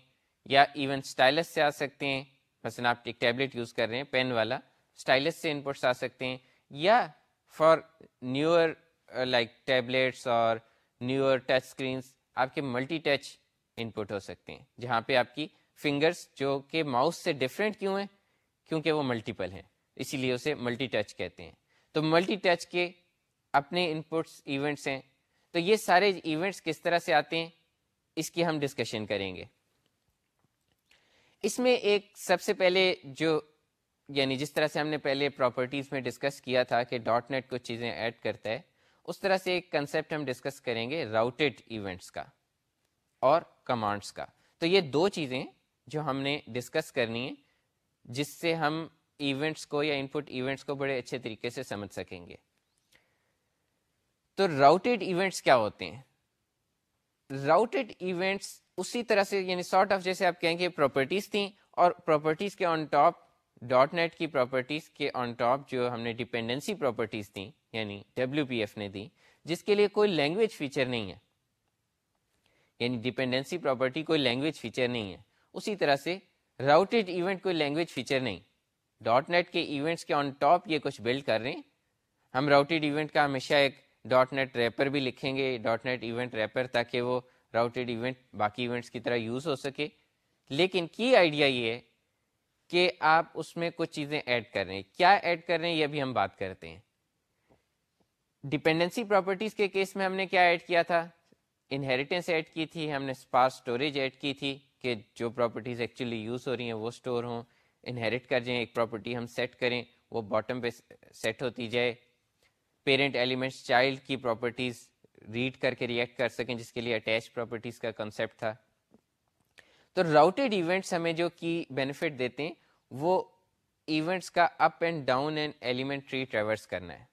S1: یا ایون اسٹائلس سے آ سکتے ہیں۔ مثلا آپ ایک ٹیبلٹ یوز کر رہے ہیں پین والا اسٹائلس سے انپٹس آ سکتے ہیں۔ یا فار نیور لائک ٹیبلیٹس اور نیور ٹچ اسکرینس آپ کے ملٹی ٹچ ان پٹ ہو سکتے ہیں۔ جہاں پہ آپ کی فنگرس جو کہ ماؤس سے ڈفرینٹ کیوں ہیں؟ کیونکہ وہ ملٹیپل ہیں۔ اسی لیے اسے ملٹی ٹچ کہتے ہیں۔ تو ملٹی ٹچ کے اپنے ان پٹس ایونٹس ہیں۔ تو یہ سارے ایونٹس کس طرح سے آتے ہیں؟ اس کی ہم ڈسکشن کریں گے۔ اس میں ایک سب سے پہلے جو یعنی جس طرح سے ہم نے پہلے پراپرٹیز میں ڈسکس کیا تھا کہ ڈاٹ نیٹ کچھ چیزیں ایڈ کرتا ہے، اس طرح سے ایک کنسیپٹ ہم ڈسکس کریں گے راؤٹیڈ ایونٹس کا اور کمانڈس کا۔ تو یہ دو چیزیں جو ہم نے ڈسکس کرنی ہیں، جس سے ہم ایونٹس کو یا ان پٹ ایونٹس کو بڑے اچھے طریقے سے سمجھ سکیں گے۔ تو راؤٹیڈ ایونٹس کیا ہوتے ہیں؟ راؤٹیڈ ایونٹس اسی طرح سے یعنی سارٹ آف جیسے آپ کہیں گے پراپرٹیز تھیں اور پراپرٹیز کے آن ٹاپ ڈاٹ نیٹ کی پراپرٹیز کے آن ٹاپ جو ہم نے ڈیپینڈنسی پراپرٹیز تھیں یعنی ڈبلو پی ایف نے دی، جس کے لیے کوئی لینگویج فیچر نہیں ہے۔ یعنی ڈیپینڈنسی پراپرٹی کوئی لینگویج فیچر نہیں ہے۔ اسی طرح سے راؤٹیڈ ایونٹ کوئی لینگویج فیچر نہیں۔ ڈاٹ نیٹ کے ایونٹس کے آن ٹاپ یہ کچھ بلڈ کر رہے ہیں۔ ہم راؤٹیڈ ایونٹ کا ہمیشہ ایک ڈاٹ نیٹ ریپر بھی لکھیں گے، ڈاٹ نیٹ ایونٹ ریپر تاکہ وہ راؤٹیڈ ایونٹ باقی ایونٹس کی طرح یوز ہو سکے۔ لیکن کی آئیڈیا یہ ہے کہ آپ اس میں کچھ چیزیں ایڈ کر رہے ہیں۔ کیا ایڈ کر رہے ہیں یہ بھی ہم بات کرتے ہیں۔ ڈپینڈنسی پراپرٹیز کے کیس میں ہم نے کیا ایڈ کیا تھا؟ انہیریٹنس ایڈ کی تھی، ہم نے اسپارس اسٹوریج ایڈ کی تھی کہ جو پراپرٹیز ایکچولی یوز ہو رہی ہیں وہ اسٹور ہوں۔ انہیریٹ کر جائیں، ایک پراپرٹی ہم سیٹ کریں، وہ باٹم پہ سیٹ ہوتی جائے۔ پیرنٹ ایلیمنٹس چائلڈ کی پراپرٹیز ریڈ کر کے ریئیکٹ کر سکیں، جس کے لیے اٹیچ پراپرٹیز کا کنسیپٹ تھا۔ تو راؤٹیڈ ایونٹس ہمیں جو کی بینیفٹ دیتے ہیں، وہ ایونٹس کا up and down and element tree traverse کرنا ہے۔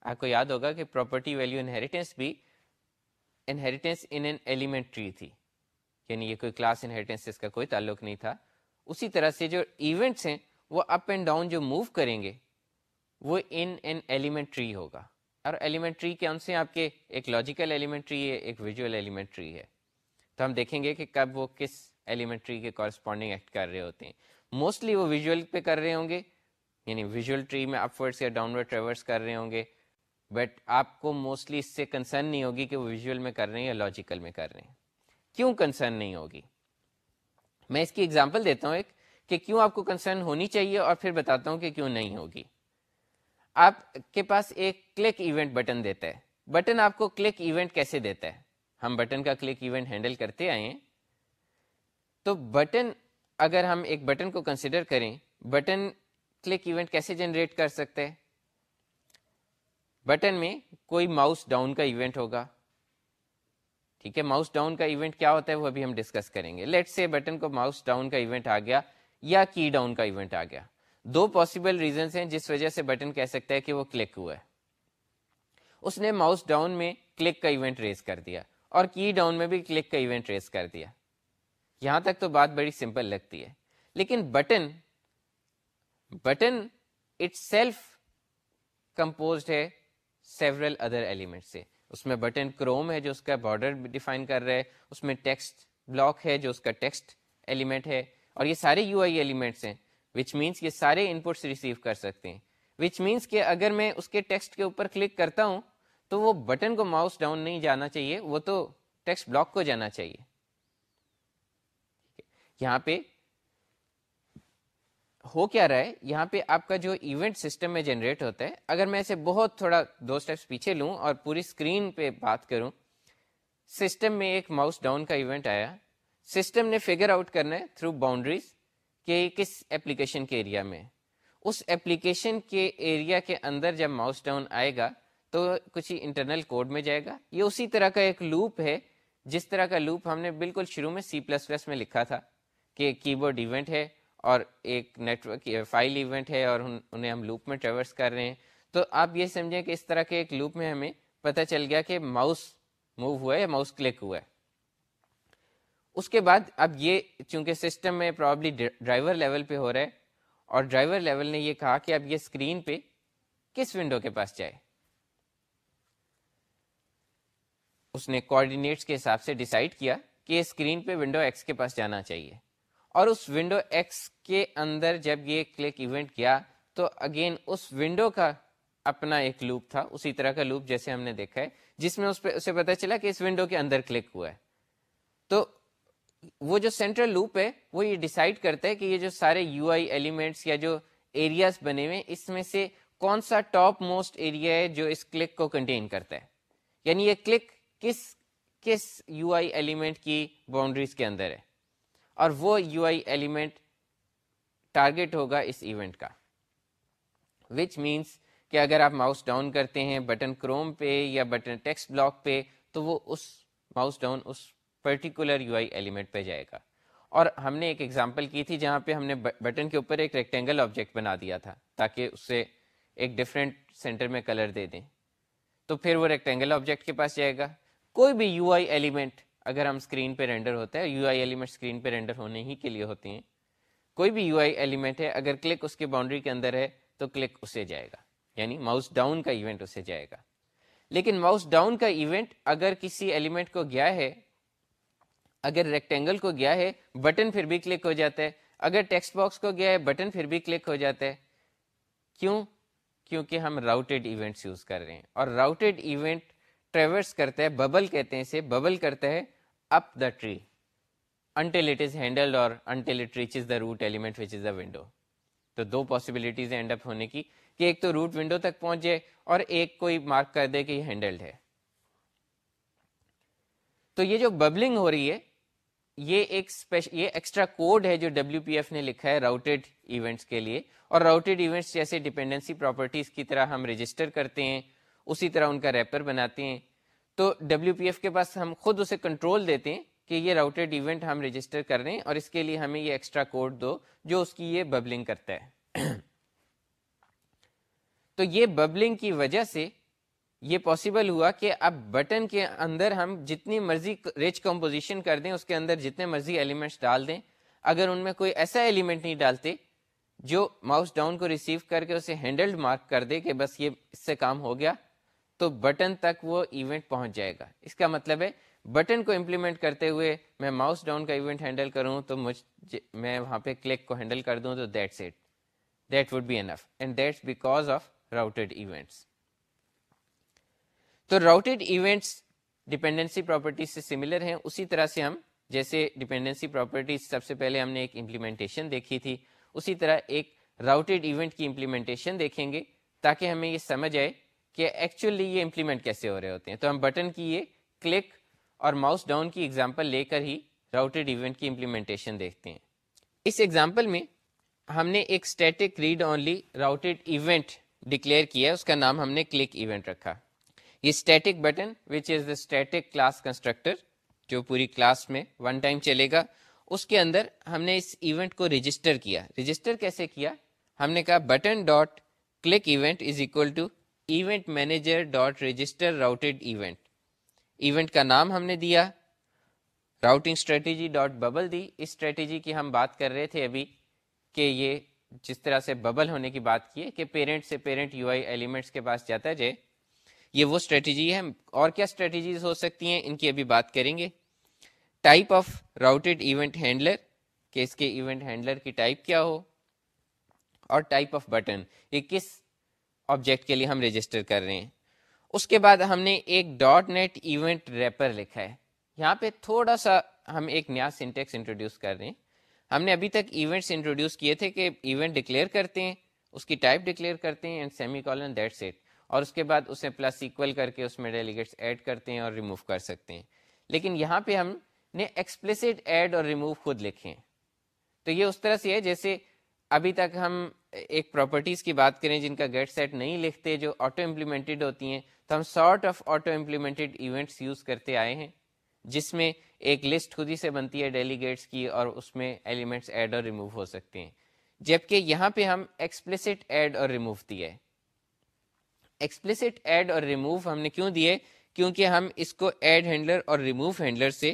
S1: آپ کو یاد ہوگا کہ پراپرٹی ویلیو انہیریٹنس بھی inheritance in an element tree تھی۔ یعنی یہ کوئی کلاس انہیریٹنس کا کوئی تعلق نہیں تھا۔ اسی طرح سے جو ایونٹس ہیں، وہ اپ اینڈ ڈاؤن جو موو کریں گے، وہ ان این ایلیمنٹ ٹری ہوگا۔ اور ایلیمنٹ ٹری کے ان سے آپ کے ایک لاجیکل ایلیمنٹ ٹری ہے، ایک ویژول ایلیمنٹ ٹری ہے۔ تو ہم دیکھیں گے کہ کب وہ کس ایلیمنٹ ٹری کے کورسپونڈنگ ایکٹ کر رہے ہوتے ہیں۔ موسٹلی وہ ویژول پہ کر رہے ہوں گے یعنی ویژول ٹری میں اپورڈس یا ڈاؤن ورڈ ٹریورس کر رہے ہوں گے۔ بٹ آپ کو موسٹلی اس سے کنسرن نہیں ہوگی کہ وہ ویژول میں کر رہے ہیں یا لاجیکل میں کر رہے ہیں۔ کیوں کنسرن نہیں ہوگی؟ میں اس کی ایگزامپل دیتا ہوں ایک کہ کیوں آپ کو کنسرن ہونی چاہیے اور پھر بتاتا ہوں کہ کیوں نہیں ہوگی۔ آپ کے پاس ایک کلک ایونٹ بٹن دیتا ہے۔ بٹن آپ کو کلک ایونٹ کیسے دیتا ہے؟ ہم بٹن کا کلک ایونٹ ہینڈل کرتے آئے ہیں۔ تو بٹن اگر ہم ایک بٹن کو کنسیڈر کریں بٹن کلک ایونٹ کیسے جنریٹ کر سکتے ہیں بٹن میں کوئی ماؤس ڈاؤن کا ایونٹ ہوگا۔ ٹھیک ہے ماؤس ڈاؤن کا ایونٹ کیا ہوتا ہے وہ ابھی ہم ڈسکس کریں گے۔ لیٹ سے بٹن کو ماؤس ڈاؤن کا ایونٹ آ گیا یا کی ڈاؤن کا ایونٹ آ گیا۔ دو پاسبل ریزنس ہیں جس وجہ سے بٹن کہہ سکتا ہے کہ وہ کلک ہوا ہے۔ اس نے ماؤس ڈاؤن میں کلک کا ایونٹ ریز کر دیا اور کی ڈاؤن میں بھی کلک کا ایونٹ ریز کر دیا۔ یہاں تک تو بات بڑی سمپل لگتی ہے۔ لیکن button button itself composed ہے سیورل ادر ایلیمنٹ سے۔ اس میں بٹن کروم ہے جو اس کا بارڈر ڈیفائن کر رہا ہے، اس میں ٹیکسٹ بلاک ہے جو اس کا ٹیکسٹ ایلیمنٹ ہے، اور یہ سارے یو آئی ایلیمنٹس ہیں وچ مینس یہ سارے ان پٹس ریسیو کر سکتے ہیں۔ وچ مینس کہ اگر میں اس کے ٹیکسٹ کے اوپر کلک کرتا ہوں، تو وہ بٹن کو ماؤس ڈاؤن نہیں جانا چاہیے، وہ تو ٹیکسٹ بلاک کو جانا چاہیے۔ یہاں پہ ہو کیا رہا ہے، یہاں پہ آپ کا جو ایونٹ سسٹم میں جنریٹ ہوتا ہے، اگر میں اسے بہت تھوڑا دو اسٹیپس پیچھے لوں اور پوری اسکرین پہ بات کروں سسٹم میں ایک ماؤس ڈاؤن کا ایونٹ آیا۔ سسٹم نے فگر آؤٹ کرنا ہے تھرو باؤنڈریز کہ کس ایپلیکیشن کے ایریا میں۔ اس ایپلیکیشن کے ایریا کے اندر جب ماؤس ڈاؤن آئے گا، تو کچھ ہی انٹرنل کوڈ میں جائے گا۔ یہ اسی طرح کا ایک لوپ ہے، جس طرح کا لوپ ہم نے بالکل شروع میں سی پلس پلس میں لکھا تھا کہ کی بورڈ ایونٹ ہے۔ اور ایک نیٹورک فائل ایونٹ ہے اور انہیں ہم لوپ میں ٹریورس کر رہے ہیں۔ تو آپ یہ سمجھیں کہ اس طرح کے ایک لوپ میں ہمیں پتہ چل گیا کہ ماؤس موو ہوا ہے یا ماؤس کلک ہوا ہے۔ اس کے بعد اب یہ چونکہ سسٹم میں پرابلی ڈرائیور لیول پہ ہو رہا ہے اور ڈرائیور لیول نے یہ کہا کہ اب یہ اسکرین پہ کس ونڈو کے پاس جائے۔ اس نے کوآڈینیٹس کے حساب سے ڈیسائیڈ کیا کہ اسکرین پہ ونڈو ایکس کے پاس جانا چاہیے۔ اور اس ونڈو ایکس کے اندر جب یہ کلک ایونٹ کیا، تو اگین اس ونڈو کا اپنا ایک لوپ تھا، اسی طرح کا لوپ جیسے ہم نے دیکھا ہے، جس میں اس پہ، اسے پتا چلا کہ اس ونڈو کے اندر کلک ہوا ہے۔ تو وہ جو سینٹرل لوپ ہے، وہ یہ ڈیسائیڈ کرتا ہے کہ یہ جو سارے یو آئی ایلیمنٹس یا جو ایریاز بنے ہوئے اس میں سے کون سا ٹاپ موسٹ ایریا ہے جو اس کلک کو کنٹین کرتا ہے۔ یعنی یہ کلک کس کس یو آئی ایلیمنٹ کی باؤنڈریز کے اندر ہے۔ اور وہ یو آئی ایلیمنٹ ٹارگیٹ ہوگا اس ایونٹ کا وچ مینس کہ اگر آپ ماؤس ڈاؤن کرتے ہیں بٹن کروم پہ یا بٹن ٹیکسٹ بلاک پہ، تو وہ اس ماؤس ڈاؤن اس پرٹیکولر یو آئی ایلیمنٹ پہ جائے گا۔ اور ہم نے ایک ایگزامپل کی تھی جہاں پہ ہم نے بٹن کے اوپر ایک ریکٹینگل آبجیکٹ بنا دیا تھا تاکہ اس سے ایک ڈفرینٹ سینٹر میں کلر دے دیں۔ تو پھر وہ ریکٹینگل آبجیکٹ کے پاس جائے گا۔ کوئی بھی یو آئی ایلیمنٹ اگر ہم اسکرین پہ رینڈر ہوتا ہے یو آئی ایلیمنٹ اسکرین پہ رینڈر ہونے ہی کے لیے ہوتے ہیں۔ کوئی بھی یو آئی ایلیمنٹ ہے، اگر کلک اس کے باؤنڈری کے اندر ہے تو کلک اسے جائے گا۔ یعنی ماؤس ڈاؤن کا ایونٹ اسے جائے گا۔ لیکن ماؤس ڈاؤن کا ایونٹ اگر کسی ایلیمنٹ کو گیا ہے، اگر ریکٹینگل کو گیا ہے بٹن پھر بھی کلک ہو جاتا ہے۔ اگر ٹیکسٹ باکس کو گیا ہے بٹن پھر بھی کلک ہو جاتا ہے۔ کیوں؟ کیونکہ ہم راؤٹیڈ ایونٹس یوز کر رہے ہیں۔ اور راؤٹیڈ ایونٹ ٹریورس کرتا ہے ببل کہتے ہیں اسے۔ ببل کرتا ہے up the tree until it is handled اور until it reaches the root element which is the window تو دو پاسبلٹیز اینڈ اپ ہونے کی کہ ایک تو روٹ ونڈو تک پہنچ جائے اور ایک کوئی مارک کر دے کہ یہ ہینڈلڈ ہے۔ تو یہ جو ببلنگ ہو رہی ہے، یہ ایک یہ ایکسٹرا کوڈ ہے جو ڈبلو پی ایف نے لکھا ہے راؤٹیڈ ایونٹس کے لیے۔ اور راؤٹیڈ ایونٹس جیسے ڈیپینڈنسی پراپرٹیز کی طرح ہم رجسٹر کرتے ہیں، اسی طرح ان کا ریپر بناتے ہیں۔ تو ڈبلو پی ایف کے پاس ہم خود اسے کنٹرول دیتے ہیں کہ یہ راؤٹیڈ ایونٹ ہم رجسٹر کر رہے ہیں اور اس کے لیے ہمیں یہ ایکسٹرا کوڈ دو جو اس کی یہ ببلنگ کرتا ہے۔ تو یہ ببلنگ کی وجہ سے یہ پاسبل ہوا کہ اب بٹن کے اندر ہم جتنی مرضی ریچ کمپوزیشن کر دیں، اس کے اندر جتنے مرضی ایلیمنٹس ڈال دیں، اگر ان میں کوئی ایسا ایلیمنٹ نہیں ڈالتے جو ماؤس ڈاؤن کو ریسیو کر کے اسے ہینڈلڈ مارک کر دے کہ بس یہ اس سے کام ہو گیا۔ تو بٹن تک وہ ایونٹ پہنچ جائے گا۔ اس کا مطلب ہے، بٹن کو امپلیمنٹ کرتے ہوئے میں ماؤس ڈاؤن کا ایونٹ ہینڈل کروں تو مجھ میں وہاں پہ کلک کو ہینڈل کر دوں تو that's it that would be enough and that's because of routed events تو راؤٹیڈ ایونٹس ڈپینڈنسی پراپرٹیز سے سملر ہیں۔ اسی طرح سے ہم، جیسے ڈپینڈنسی پراپرٹیز سب سے پہلے ہم نے ایک امپلیمنٹیشن دیکھی تھی۔ اسی طرح ایک راؤٹیڈ ایونٹ کی امپلیمنٹیشن دیکھیں گے تاکہ ہمیں یہ سمجھ آئے کہ ایکچولی یہ امپلیمنٹ کیسے ہو رہے ہوتے ہیں؟ تو ہم بٹن کی یہ کلک اور ماؤس ڈاؤن کی ایگزامپل لے کر ہی راؤٹیڈ ایونٹ کی امپلیمنٹیشن دیکھتے ہیں۔ اس ایگزامپل میں ہم نے ایک static read only routed event declare کیا اس کا نام ہم نے کلک ایونٹ رکھا۔ یہ static button which is the static class constructor جو پوری کلاس میں ون ٹائم چلے گا، اس کے اندر ہم نے اس ایونٹ کو رجسٹر کیا۔ رجسٹر کیسے کیا؟ ہم نے کہا button dot click event is equal to event manager dot register routed event event کا نام ہم نے دیا. راؤٹنگ اسٹریٹجی ڈاٹ ببل دی. اس اسٹریٹجی کی ہم بات کر رہے تھے ابھی کہ یہ جس طرح سے ببل ہونے کی بات کی ہے کہ پیرنٹ سے پیرنٹ یو آئی ایلیمنٹس کے پاس جاتا جائے. یہ وہ اسٹریٹجی ہے. اور کیا اسٹریٹجیز ہو سکتی ہیں؟ ان کی ابھی بات کریں گے. Type of routed event handler کہ اس کے ایونٹ ہینڈلر کی ٹائپ کیا ہو. اور ٹائپ آف بٹن یہ کس آبجیکٹ کے لیے ہم رجسٹر کر رہے ہیں۔ اس کے بعد ہم نے ایک ڈاٹ نیٹ ایونٹ ریپر لکھا ہے۔ یہاں پہ تھوڑا سا ہم ایک نیا سنٹیکس انٹروڈیوس کر رہے ہیں۔ ہم نے ابھی تک ایونٹس انٹروڈیوس کیے تھے کہ ایونٹ ڈکلیئر کرتے ہیں، اس کی ٹائپ ڈکلیئر کرتے ہیں and semicolon that set اور اس کے بعد اسے پلس ایکول کر کے اس میں ڈیلیگیٹس ایڈ کرتے ہیں اور ریموو کر سکتے ہیں۔ لیکن یہاں پہ ہم نے ایکسپلسڈ ایڈ اور ریموو خود لکھے ہیں۔ تو یہ اس طرح سے ہے جیسے ابھی تک ہم ایک پراپرٹیز کی بات کریں جن کا گیٹ سیٹ نہیں لکھتے جو آٹو امپلیمنٹڈ ہوتی ہیں، تو ہم sort of auto implemented events use کرتے آئے ہیں، جس میں ایک لسٹ خود ہی سے بنتی ہے ڈیلیگیٹس کی اور اس میں ایلیمنٹس ایڈ اور ریموو ہو سکتے ہیں۔ جبکہ یہاں پہ ہم ایکسپلسٹ ایڈ اور ریموو دیا ہے ایکسپلسٹ ایڈ اور ریموو ہم نے کیوں دیے؟ کیونکہ ہم اس کو ایڈ ہینڈلر اور ریموو ہینڈلر سے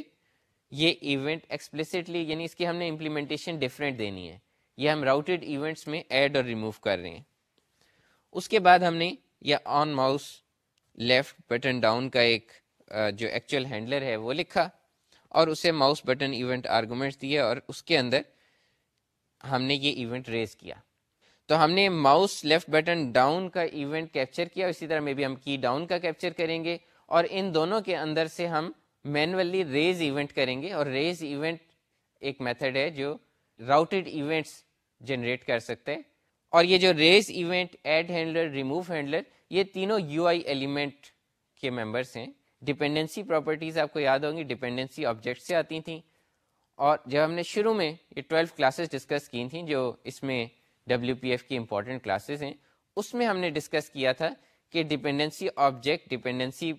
S1: یہ ایونٹ ایکسپلسٹلی یعنی اس کی ہم نے امپلیمنٹیشن ڈفرینٹ دینی ہے۔ یہ ہم راؤٹیڈ ایونٹس میں ایڈ اور ریموو کر رہے ہیں۔ اس کے بعد ہم نے یہ on mouse left button down کا ایک جو ایکچوئل ہینڈلر ہے، وہ لکھا اور اسے ماؤس بٹن ایونٹ آرگومنٹس دیے اور اس کے اندر ہم نے یہ ایونٹ ریز کیا۔ تو ہم نے ماؤس لیفٹ بٹن ڈاؤن کا ایونٹ کیپچر کیا، اسی طرح میں بھی ہم کی ڈاؤن کا کیپچر کریں گے اور ان دونوں کے اندر سے ہم مینولی ریز ایونٹ کریں گے اور ریز ایونٹ ایک میتھڈ ہے جو راؤٹیڈ ایونٹس جنریٹ کر سکتے ہیں۔ اور یہ جو raise event, add handler, remove handler, یہ تینوں یو آئی ایلیمنٹ کے ممبرس ہیں۔ ڈپینڈنسی پراپرٹیز آپ کو یاد ہوں گی، ڈپینڈنسی آبجیکٹ سے آتی تھیں۔ اور جب ہم نے شروع میں یہ ٹویلو کلاسز ڈسکس کی تھیں، جو اس میں ڈبلیو پی ایف کی امپورٹنٹ کلاسز ہیں، اس میں ہم نے ڈسکس کیا تھا کہ ڈپینڈنسی آبجیکٹ، ڈپینڈنسی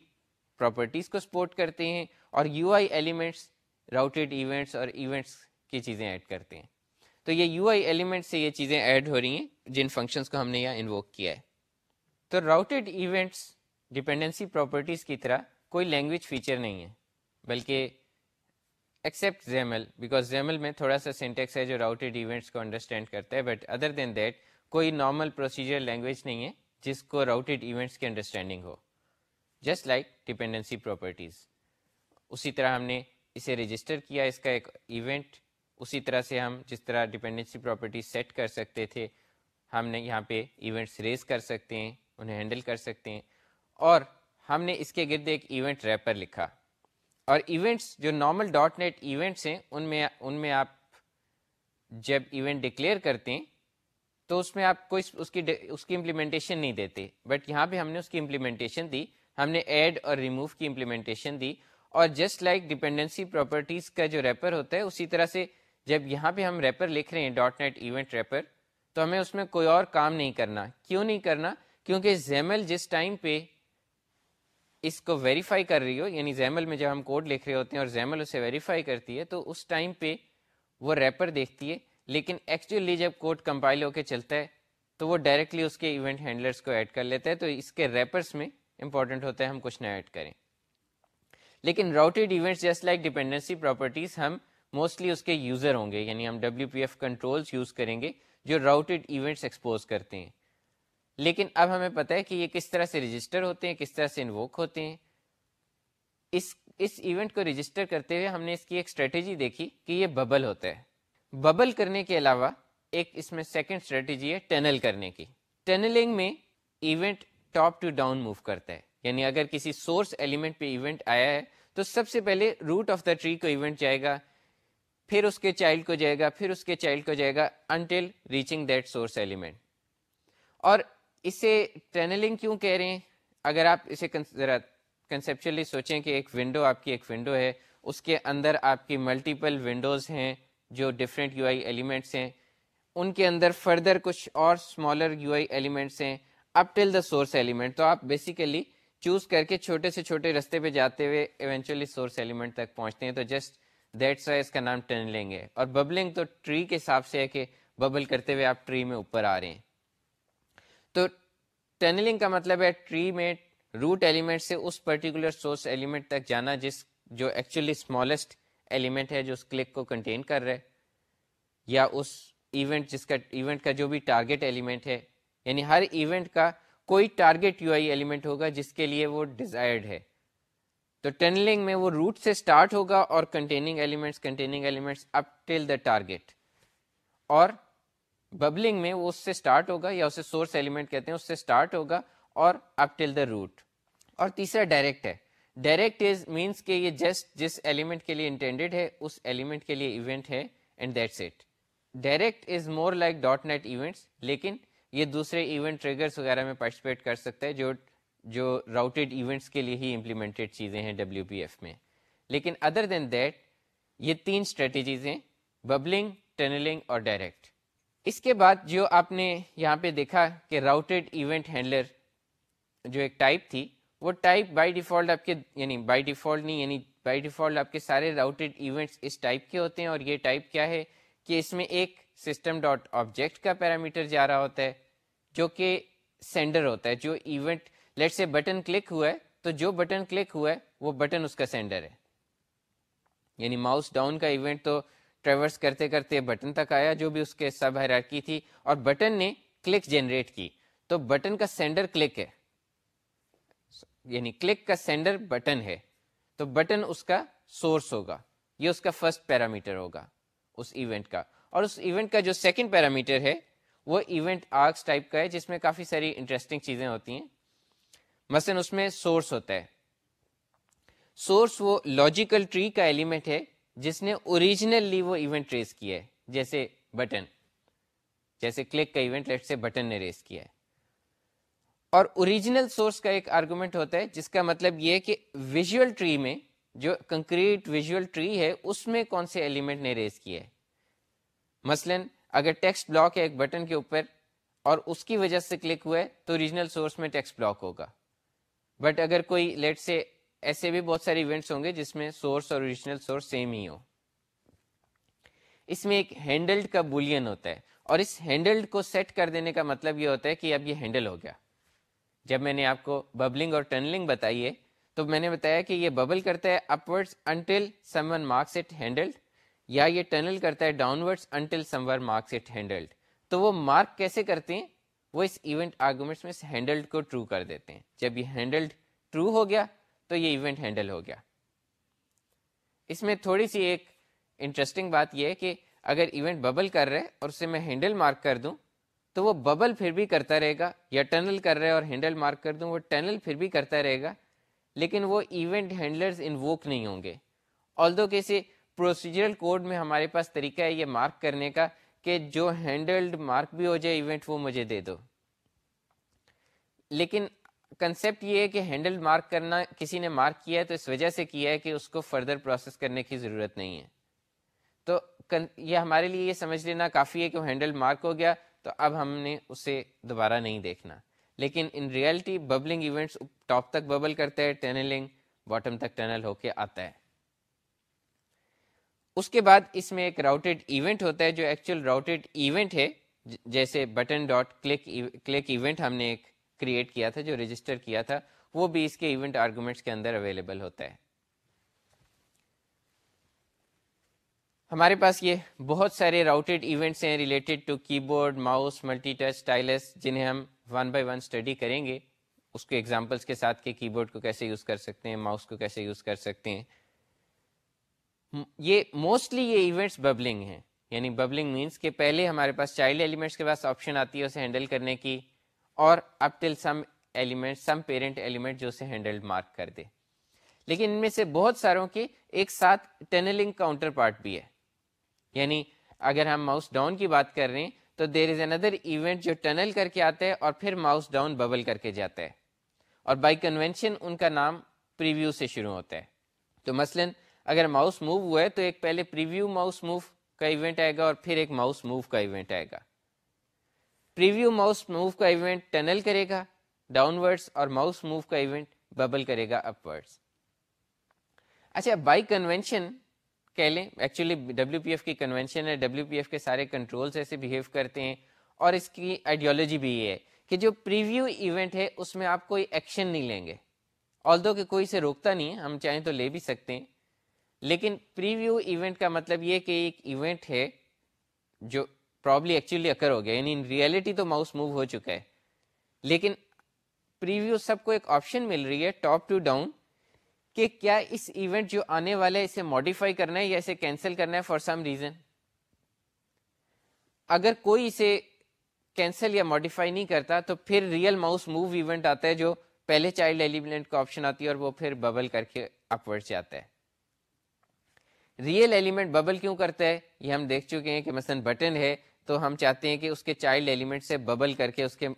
S1: پراپرٹیز کو سپورٹ کرتے ہیں۔ اور U I elements routed events اور ایونٹس کی چیزیں ایڈ کرتے ہیں۔ تو یہ یو آئی ایلیمنٹ سے یہ چیزیں ایڈ ہو رہی ہیں جن فنکشنس کو ہم نے یہاں انووک کیا ہے۔ تو راؤٹیڈ ایونٹس ڈپینڈنسی پراپرٹیز کی طرح کوئی لینگویج فیچر نہیں ہے، بلکہ ایکسیپٹ زیمل بیکاز زیمل میں تھوڑا سا سینٹیکس ہے جو راؤٹیڈ ایونٹس کو انڈرسٹینڈ کرتا ہے بٹ ادر دین دیٹ کوئی نارمل پروسیجر لینگویج نہیں ہے جس کو راؤٹیڈ ایونٹس کی انڈرسٹینڈنگ ہو۔ جسٹ لائک ڈپینڈنسی پراپرٹیز اسی طرح ہم نے اسے رجسٹر کیا، اس کا ایک ایونٹ اسی طرح سے ہم جس طرح ڈپینڈنسی پراپرٹیز سیٹ کر سکتے تھے، ہم نے یہاں پہ ایونٹس ریز کر سکتے ہیں، انہیں ہینڈل کر سکتے ہیں، اور ہم نے اس کے گرد ایک ایونٹ ریپر لکھا۔ اور ایونٹس جو نارمل ڈاٹ نیٹ ایونٹس ہیں، ان میں ان میں آپ جب ایونٹ ڈکلیئر کرتے ہیں، تو اس میں آپ کوئی اس کی اس کی امپلیمنٹیشن نہیں دیتے۔ بٹ یہاں پہ ہم نے اس کی امپلیمنٹیشن دی۔ ہم نے ایڈ اور ریموو کی امپلیمنٹیشن دی۔ اور جسٹ لائک ڈیپینڈنسی پراپرٹیز کا جو ریپر ہوتا ہے، اسی طرح سے جب یہاں پہ ہم ریپر لکھ رہے ہیں ڈاٹ نیٹ ایونٹ ریپر، تو ہمیں اس میں کوئی اور کام نہیں کرنا۔ کیوں نہیں کرنا؟ کیونکہ زیمل جس ٹائم پہ اس کو ویریفائی کر رہی ہو یعنی زیمل میں جب ہم کوڈ لکھ رہے ہوتے ہیں اور زیمل اسے ویریفائی کرتی ہے، تو اس ٹائم پہ وہ ریپر دیکھتی ہے۔ لیکن ایکچولی جب کوڈ کمپائل ہو کے چلتا ہے، تو وہ ڈائریکٹلی اس کے ایونٹ ہینڈلرس کو ایڈ کر لیتا ہے۔ تو اس کے ریپرس میں امپورٹنٹ ہوتا ہے ہم کچھ نہ ایڈ کریں۔ لیکن routed events just like dependency properties ہم موسٹلی اس کے یوزر ہوں گے یعنی ہم W P F controls use کریں گے جو راؤٹیڈ ایونٹس ایکسپوز کرتے ہیں۔ لیکن اب ہمیں پتہ ہے کہ یہ کس طرح سے رجسٹر ہوتے ہیں، کس طرح سے انووک ہوتے ہیں۔ اس اس ایونٹ کو رجسٹر کرتے ہوئے ہم نے اس کی ایک اسٹریٹجی دیکھی کہ یہ ببل ہوتا ہے۔ ببل کرنے کے علاوہ ایک اس میں سیکنڈ اسٹریٹجی ہے ٹنل کرنے کی۔ ٹنلنگ میں event top to down move کرتا ہے۔ یعنی اگر کسی سورس ایلیمنٹ پہ ایونٹ آیا ہے تو سب سے پہلے روٹ آف دا ٹری کو ایونٹ جائے گا۔ پھر اس کے چائلڈ کو جائے گا، پھر اس کے چائلڈ کو جائے گا until reaching that source element اور اسے ٹینلنگ کیوں کہہ رہے ہیں؟ اگر آپ اسے ذرا کنسیپچلی سوچیں کہ ایک ونڈو آپ کی ایک ونڈو ہے، اس کے اندر آپ کی ملٹیپل ونڈوز ہیں جو ڈفرینٹ یو آئی ایلیمنٹس ہیں، ان کے اندر فردر کچھ اور اسمالر یو آئی ایلیمنٹس ہیں اپ ٹل دا سورس ایلیمنٹ تو آپ بیسیکلی چوز کر کے چھوٹے سے چھوٹے رستے پہ جاتے ہوئے ایونچولی سورس ایلیمنٹ تک پہنچتے ہیں۔ تو جسٹ دیٹس وائی اس کا نام ٹنلنگ ہے۔ اور ببلنگ تو ٹری کے حساب سے ہے کہ ببل کرتے ہوئے آپ ٹری میں اوپر آ رہے ہیں۔ تو ٹنلنگ کا مطلب ہے ٹری میں روٹ ایلیمنٹ سے اس پرٹیکولر سورس ایلیمنٹ تک جانا جس جو ایکچولی اسمالسٹ ایلیمنٹ ہے جو اس کلک کو کنٹین کر رہا ہے۔ یا اس ایونٹ جس کا ایونٹ کا جو بھی ٹارگیٹ ایلیمنٹ ہے۔ یعنی ہر ایونٹ کا کوئی ٹارگیٹ یو آئی ایلیمنٹ ہوگا جس کے لیے وہ ڈیزائرڈ ہے۔ تو ٹنلنگ میں وہ روٹ سے اسٹارٹ ہوگا اور containing elements containing elements up till the target اور ببلنگ میں وہ اس سے اسٹارٹ ہوگا یا اسے سورس ایلیمنٹ کہتے ہیں، اس سے اسٹارٹ ہوگا اور اپ ٹل دا روٹ اور تیسرا ڈائریکٹ ہے۔ ڈائریکٹ از مینس کہ یہ جسٹ جس ایلیمنٹ کے لیے انٹینڈیڈ ہے، اس ایلیمنٹ کے لیے ایونٹ ہے and that's it direct is more like dot net events لیکن یہ دوسرے ایونٹ ٹریگرس وغیرہ میں پارٹیسپیٹ کر سکتا ہے جو جو راؤٹیڈ ایونٹس کے لیے ہی امپلیمنٹڈ چیزیں ہیں ڈبلیو پی ایف میں۔ لیکن ادر دین دیٹ یہ تین اسٹریٹجیز ہیں ببلنگ ٹنلنگ اور ڈائریکٹ اس کے بعد جو آپ نے یہاں پہ دیکھا کہ راؤٹیڈ ایونٹ ہینڈلر جو ایک ٹائپ تھی، وہ ٹائپ بائی ڈیفالٹ آپ کے یعنی بائی ڈیفالٹ نہیں یعنی بائی ڈیفالٹ آپ کے سارے راؤٹیڈ ایونٹس اس ٹائپ کے ہوتے ہیں اور یہ ٹائپ کیا ہے کہ اس میں ایک سسٹم ڈاٹ آبجیکٹ کا پیرامیٹر جا رہا ہوتا ہے جو کہ سینڈر ہوتا ہے، جو event let's say button click ہوا ہے تو جو بٹن کلک ہوا ہے وہ بٹن اس کا سینڈر ہے یعنی ماؤس ڈاؤن کا ایونٹ تو ٹریورس کرتے کرتے بٹن تک آیا جو بھی اس کے سب ہیرارکی تھی اور بٹن نے کلک جنریٹ کی تو بٹن کا سینڈر کلک ہے یعنی کلک کا سینڈر بٹن ہے تو بٹن اس کا سورس ہوگا یہ اس کا فرسٹ پیرامیٹر ہوگا اس ایونٹ کا اور اس ایونٹ کا جو سیکنڈ پیرامیٹر ہے وہ ایونٹ آرکس ٹائپ کا ہے جس میں کافی ساری انٹرسٹنگ چیزیں ہوتی ہیں مثلا اس میں سورس ہوتا ہے۔ سورس وہ لاجیکل ٹری کا ایلیمنٹ ہے جس نے اوریجنلی وہ ایونٹ ریز کیا ہے، جیسے بٹن جیسے کلک کا ایونٹ لیٹ سے بٹن نے ریز کیا ہے۔ اور اوریجنل سورس کا ایک آرگومنٹ ہوتا ہے، جس کا مطلب یہ کہ ویژول ٹری میں جو کنکریٹ ویژول ٹری ہے، اس میں کون سے ایلیمنٹ نے ریز کیا ہے۔ مثلا اگر ٹیکسٹ بلاک ہے ایک بٹن کے اوپر اور اس کی وجہ سے کلک ہوا ہے، تو اوریجنل سورس میں ٹیکسٹ بلاک ہوگا۔ بٹ اگر کوئی لیٹ سے ایسے بھی بہت سارے ایونٹس ہوں گے جس میں سورس اور اوریجنل سورس سیم ہی ہو اس میں ایک ہینڈلڈ کا بولین ہوتا ہے۔ اور اس ہینڈلڈ کو سیٹ کر دینے کا مطلب یہ ہوتا ہے کہ اب یہ ہینڈل ہو گیا۔ جب میں نے آپ کو ببلنگ اور ٹنلنگ بتائی ہے، تو میں نے بتایا کہ یہ ببل کرتا ہے upward until some one marks it handled یا یہ ٹنل کرتا ہے down until some one marks it handled تو وہ مارک کیسے کرتے ہیں؟ وہ اس ایونٹ آرگومنٹس میں ہینڈلڈ کو ٹرو کر دیتے ہیں۔ جب یہ ہینڈلڈ ٹرو ہو گیا تو یہ ایونٹ ہینڈل ہو گیا۔ اس میں تھوڑی سی ایک انٹرسٹنگ بات یہ ہے کہ اگر ایونٹ ببل کر رہے اور اسے میں ہینڈل مارک کر دوں تو وہ ببل پھر بھی کرتا رہے گا یا ٹنل کر رہے اور ہینڈل مارک کر دوں وہ ٹنل پھر بھی کرتا رہے گا، لیکن وہ ایونٹ ہینڈلرز انووک نہیں ہوں گے۔ آل دو کسی پروسیجرل کوڈ میں ہمارے پاس طریقہ ہے یہ مارک کرنے کا کہ جو ہینڈلڈ مارک بھی ہو جائے ایونٹ وہ مجھے دے دو۔ لیکن کنسیپٹ یہ ہے کہ ہینڈل مارک کرنا کسی نے مارک کیا ہے تو اس وجہ سے کیا ہے کہ اس کو فردر پروسیس کرنے کی ضرورت نہیں ہے۔ تو یہ ہمارے لیے یہ سمجھ لینا کافی ہے کہ وہ ہینڈل مارک ہو گیا تو اب ہم نے اسے دوبارہ نہیں دیکھنا۔ لیکن in reality bubbling events top تک ببل کرتا ہے ٹنلنگ باٹم تک ٹنل ہو کے آتا ہے۔ اس کے بعد اس میں ایک راؤٹیڈ ایونٹ ہوتا ہے جو ایکچوئل راؤٹیڈ ایونٹ ہے جیسے button dot click click event ہم نے ایک کریٹ کیا تھا، جو رجسٹر کیا تھا، وہ بھی اس کے ایونٹ آرگومنٹس کے اندر اویلیبل ہوتا ہے۔ ہمارے پاس یہ بہت سارے راؤٹیڈ ایونٹس ہیں related to keyboard mouse multi touch stylus جنہیں ہم ون بائی ون اسٹڈی کریں گے۔ اس کے ایگزامپلس کے ساتھ کہ کی بورڈ کو کیسے یوز کر سکتے ہیں ماؤس کو کیسے یوز کر سکتے ہیں۔ یہ موسٹلی یہ ایونٹس ببلنگ ہیں. یعنی ببلنگ مینس کہ پہلے ہمارے پاس چائلڈ ایلیمنٹس کے پاس آپشن آتی ہے اسے ہینڈل کرنے کی اور اب till some element some parent element جو اسے ہینڈل مارک کر دے. لیکن ان میں سے بہت ساروں کے ایک ساتھ ٹنلنگ کاؤنٹر پارٹ بھی ہے. یعنی اگر ہم ماؤس ڈاؤن کی بات کر رہے ہیں تو دیر از اندر ایونٹ جو ٹنل کر کے آتا ہے اور پھر ماؤس ڈاؤن ببل کر کے جاتا ہے. اور بائی کنوینشن ان کا نام پریویو سے شروع ہوتا ہے. تو مثلاً اگر ماؤس موو ہوا ہے تو ایک پہلے پریویو ماؤس موو کا ایونٹ آئے گا اور پھر ایک ماؤس موو کا ایونٹ آئے گا۔ پریویو ماؤس موو کا ایونٹ ٹنل کرے گا ڈاؤن ورڈس اور ماؤس موو کا ایونٹ ببل کرے گا اپ ورڈس اچھا بائی کنوینشن کہہ لیں ایکچولی ڈبلو پی ایف کی کنوینشن ہے ڈبلو پی ایف کے سارے کنٹرولس ایسے بہیو کرتے ہیں۔ اور اس کی آئیڈیالوجی بھی یہ ہے کہ جو پریویو ایونٹ ہے، اس میں آپ کوئی ایکشن نہیں لیں گے۔ آل دو کہ کوئی سے روکتا نہیں ہے، ہم چاہیں تو لے بھی سکتے ہیں۔ لیکن پریویو ایونٹ کا مطلب یہ کہ ایک ایونٹ ہے جو پرابلی ایکچولی اکر ہو گیا یعنی ریئلٹی تو ماؤس موو ہو چکا ہے۔ لیکن پریویو سب کو ایک آپشن مل رہی ہے ٹاپ ٹو ڈاؤن کہ کیا اس ایونٹ جو آنے والا ہے اسے ماڈیفائی کرنا ہے یا اسے کینسل کرنا ہے فار سم ریزن اگر کوئی اسے کینسل یا ماڈیفائی نہیں کرتا تو پھر ریئل ماؤس موو ایونٹ آتا ہے جو پہلے چائلڈ ایلیمنٹ کا آپشن آتی ہے اور وہ پھر ببل کر کے اپورڈ جاتا ہے۔ ریئل ایلیمنٹ ببل کیوں کرتا ہے؟ یہ ہم دیکھ چکے ہیں کہ مثلا بٹن ہے تو ہم چاہتے ہیں کہ اس کے چائلڈ ایلیمنٹ سے ببل کر کے اس کے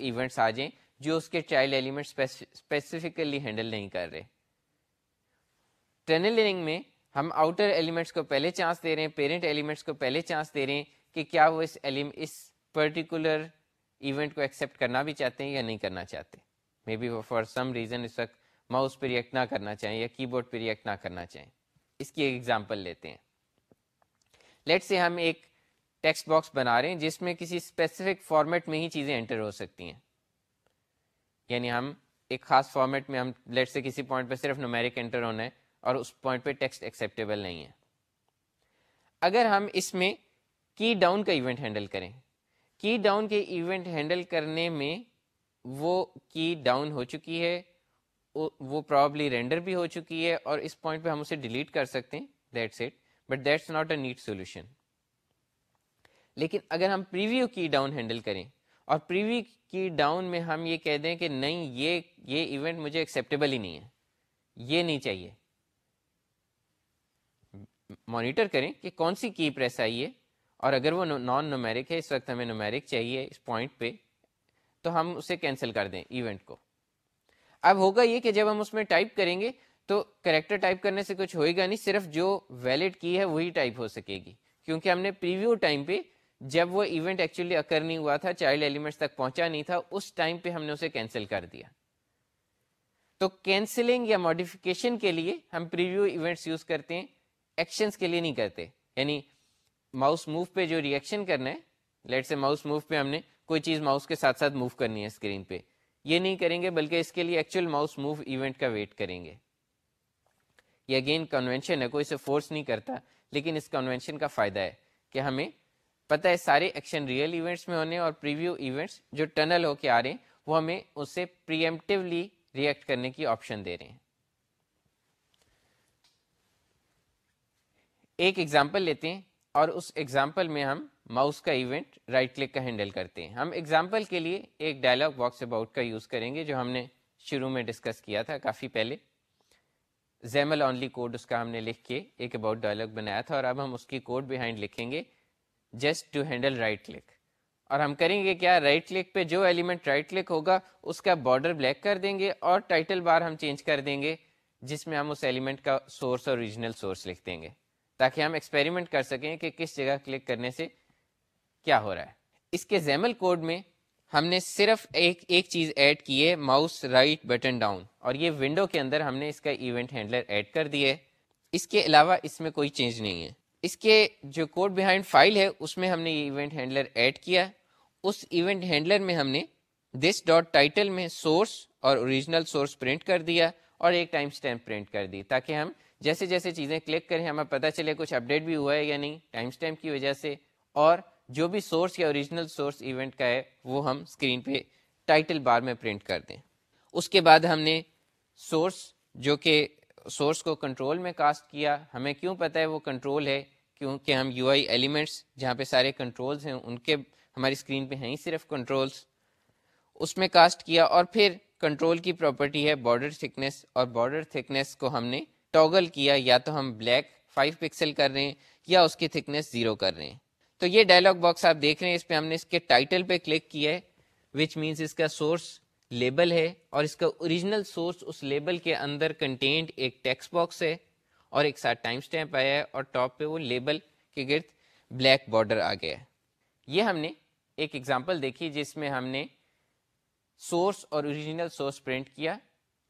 S1: ایونٹس آ جائیں جو اس کے چائلڈ ایلیمنٹ اسپیسیفکلی ہینڈل نہیں کر رہے۔ ٹنلنگ میں ہم آؤٹر ایلیمنٹس کو پہلے چانس دے رہے ہیں پیرنٹ ایلیمنٹس کو پہلے چانس دے رہے ہیں کہ کیا وہ اس اس پرٹیکولر ایونٹ کو ایکسیپٹ کرنا بھی چاہتے ہیں یا نہیں کرنا چاہتے۔ Maybe for some reason اس وقت ماؤس پہ ریئیکٹ نہ کرنا چاہیں یا کی بورڈ پہ ریئیکٹ نہ کرنا چاہیں۔ اس کی ایک ایگزامپل لیتے ہیں۔ لیٹ سے ہم ایک ٹیکسٹ باکس بنا رہے ہیں جس میں کسی اسپیسیفک فارمیٹ میں ہی چیزیں انٹر ہو سکتی ہیں۔ یعنی ہم ایک خاص فارمیٹ میں ہم لیٹ سے کسی پوائنٹ پہ صرف نومیرک انٹر ہونا ہے اور اس پوائنٹ پہ ٹیکسٹ ایکسیپٹیبل نہیں ہے۔ اگر ہم اس میں کی ڈاؤن کا ایونٹ ہینڈل کریں۔ کی ڈاؤن کے ایونٹ ہینڈل کرنے میں وہ کی ڈاؤن ہو چکی ہے۔ وہ پرابلی رینڈر بھی ہو چکی ہے اور اس پوائنٹ پہ ہم اسے ڈیلیٹ کر سکتے ہیں. That's it but that's not a neat solution لیکن اگر ہم پریویو کی ڈاؤن ہینڈل کریں اور پریویو کی ڈاؤن میں ہم یہ کہہ دیں کہ نہیں، یہ یہ ایونٹ مجھے ایکسیپٹیبل ہی نہیں ہے. یہ نہیں چاہیے. مانیٹر کریں کہ کون سی کی پریس آئی ہے اور اگر وہ نان نومیرک ہے، اس وقت ہمیں نومیرک چاہیے اس پوائنٹ پہ، تو ہم اسے کینسل کر دیں ایونٹ کو. اب ہوگا یہ کہ جب ہم اس میں ٹائپ کریں گے تو کریکٹر ٹائپ کرنے سے کچھ ہوئے گا نہیں، صرف جو ویلڈ کی ہے وہی ٹائپ ہو سکے گی۔ کیونکہ ہم نے پریویو ٹائم پہ جب وہ ایونٹ ایکچولی اکر نہیں ہوا تھا، چائلڈ ایلیمنٹس تک پہنچا نہیں تھا، اس ٹائم پہ ہم نے اسے کینسل کر دیا۔ تو کینسلنگ یا ماڈیفکیشن کے لیے ہم پریویو ایونٹس یوز کرتے ہیں ایکشنس کے لیے نہیں کرتے۔ یعنی ماؤس موو پہ جو ریئیکشن کرنا ہے لیٹ سے ماؤس موو پہ ہم نے کوئی چیز ماؤس کے ساتھ ساتھ موو کرنی ہے اسکرین پہ۔ یہ نہیں کریں گے بلکہ اس کے لیے ایکچوئل ماؤس موو ایونٹ کا ویٹ کریں گے۔ یہ اگین کنونشن ہے، کوئی اسے فورس نہیں کرتا، لیکن اس کنونشن کا فائدہ ہے کہ ہمیں پتہ ہے سارے ایکشن ریئل ایونٹس میں ہونے اور پریویو ایونٹس جو ٹنل ہو کے آ رہے ہیں، وہ ہمیں اسے پریمپٹیولی ریئیکٹ کرنے کی آپشن دے رہے ہیں۔ ایک ایگزامپل لیتے ہیں۔ اور اس ایگزامپل میں ہم ماؤس کا ایونٹ رائٹ کلک کا ہینڈل کرتے ہیں۔ ہم ایگزامپل کے لیے ایک ڈائلاگ باکس اباؤٹ کا یوز کریں گے جو ہم نے شروع میں ڈسکس کیا تھا کافی پہلے۔ زیمل آنلی کوڈ اس کا ہم نے لکھ کے ایک اباؤٹ ڈائلاگ بنایا تھا اور اب ہم اس کی کوڈ بہائنڈ لکھیں گے just to handle right click اور ہم کریں گے کیا؟ رائٹ کلک پہ جو ایلیمنٹ رائٹ کلک ہوگا اس کا بارڈر بلیک کر دیں گے اور ٹائٹل بار ہم چینج کر دیں گے، جس میں ہم اس ایلیمنٹ کا سورس اور ریجنل سورس لکھ دیں گے۔ تاکہ ہم ایکسپیریمنٹ کر سکیں کہ کس جگہ کلک کرنے سے کیا ہو رہا ہے۔ اس کے زیمل کوڈ میں ہم نے صرف ایک ایک چیز ایڈ کی ہے ماؤس رائٹ بٹن ڈاؤن اور یہ ونڈو کے اندر ہم نے اس کا ایونٹ ہینڈلر ایڈ کر دیا ہے۔ اس کے علاوہ اس میں کوئی چینج نہیں ہے۔ اس کے جو کوڈ بیہائنڈ فائل ہے، اس میں ہم نے یہ ایونٹ ہینڈلر ایڈ کیا۔ اس ایونٹ ہینڈلر میں ہم نے دس ڈاٹ ٹائٹل میں سورس اور اوریجنل سورس پرنٹ کر دیا اور ایک ٹائم اسٹیمپ پرنٹ کر دی، تاکہ ہم جیسے جیسے چیزیں کلک کریں، ہمیں پتہ چلے کچھ اپڈیٹ بھی ہوا ہے یا نہیں ٹائم اسٹیمپ کی وجہ سے، اور جو بھی سورس یا اوریجنل سورس ایونٹ کا ہے، وہ ہم اسکرین پہ ٹائٹل بار میں پرنٹ کر دیں۔ اس کے بعد ہم نے سورس جو کہ سورس کو کنٹرول میں کاسٹ کیا۔ ہمیں کیوں پتہ ہے وہ کنٹرول ہے؟ کیونکہ ہم یو آئی ایلیمنٹس جہاں پہ سارے کنٹرولز ہیں، ان کے ہماری اسکرین پہ ہیں ہی صرف کنٹرولز اس میں کاسٹ کیا، اور پھر کنٹرول کی پراپرٹی ہے بارڈر تھکنیس اور بارڈر تھکنیس کو ہم نے ٹاگل کیا، یا تو ہم بلیک 5 پکسل کر رہے ہیں، یا اس کی تھکنیس زیرو کر رہے ہیں۔ تو یہ ڈائلاگ باکس آپ دیکھ رہے ہیں، اس پہ ہم نے اس کے ٹائٹل پہ کلک کیا ہے وچ مینس اس کا سورس لیبل ہے اور اس کا اوریجنل سورس اس لیبل کے اندر کنٹینٹ ایک ٹیکسٹ باکس ہے اور ایک ساتھ ٹائم اسٹیمپ آیا ہے اور ٹاپ پہ وہ لیبل کے گرد بلیک بارڈر آ گیا ہے۔ یہ ہم نے ایک ایگزامپل دیکھی، جس میں ہم نے سورس اور اوریجنل سورس پرنٹ کیا۔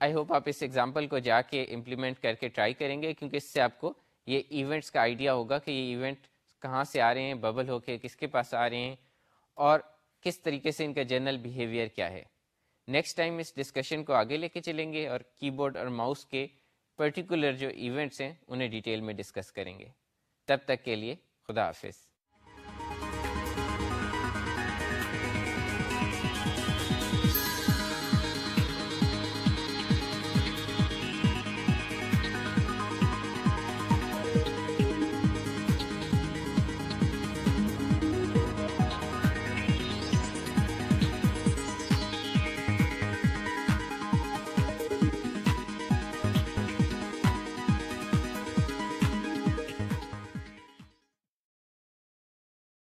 S1: آئی ہوپ آپ اس ایگزامپل کو جا کے امپلیمنٹ کر کے ٹرائی کریں گے، کیونکہ اس سے آپ کو یہ ایونٹس کا آئیڈیا ہوگا کہ یہ ایونٹ کہاں سے آ رہے ہیں ببل ہو کے کس کے پاس آ رہے ہیں اور کس طریقے سے ان کا جنرل بیہیویئر کیا ہے۔ نیکسٹ ٹائم اس ڈسکشن کو آگے لے کے چلیں گے اور کی بورڈ اور ماؤس کے پرٹیکولر جو ایونٹس ہیں، انہیں ڈیٹیل میں ڈسکس کریں گے۔ تب تک کے لیے خدا حافظ۔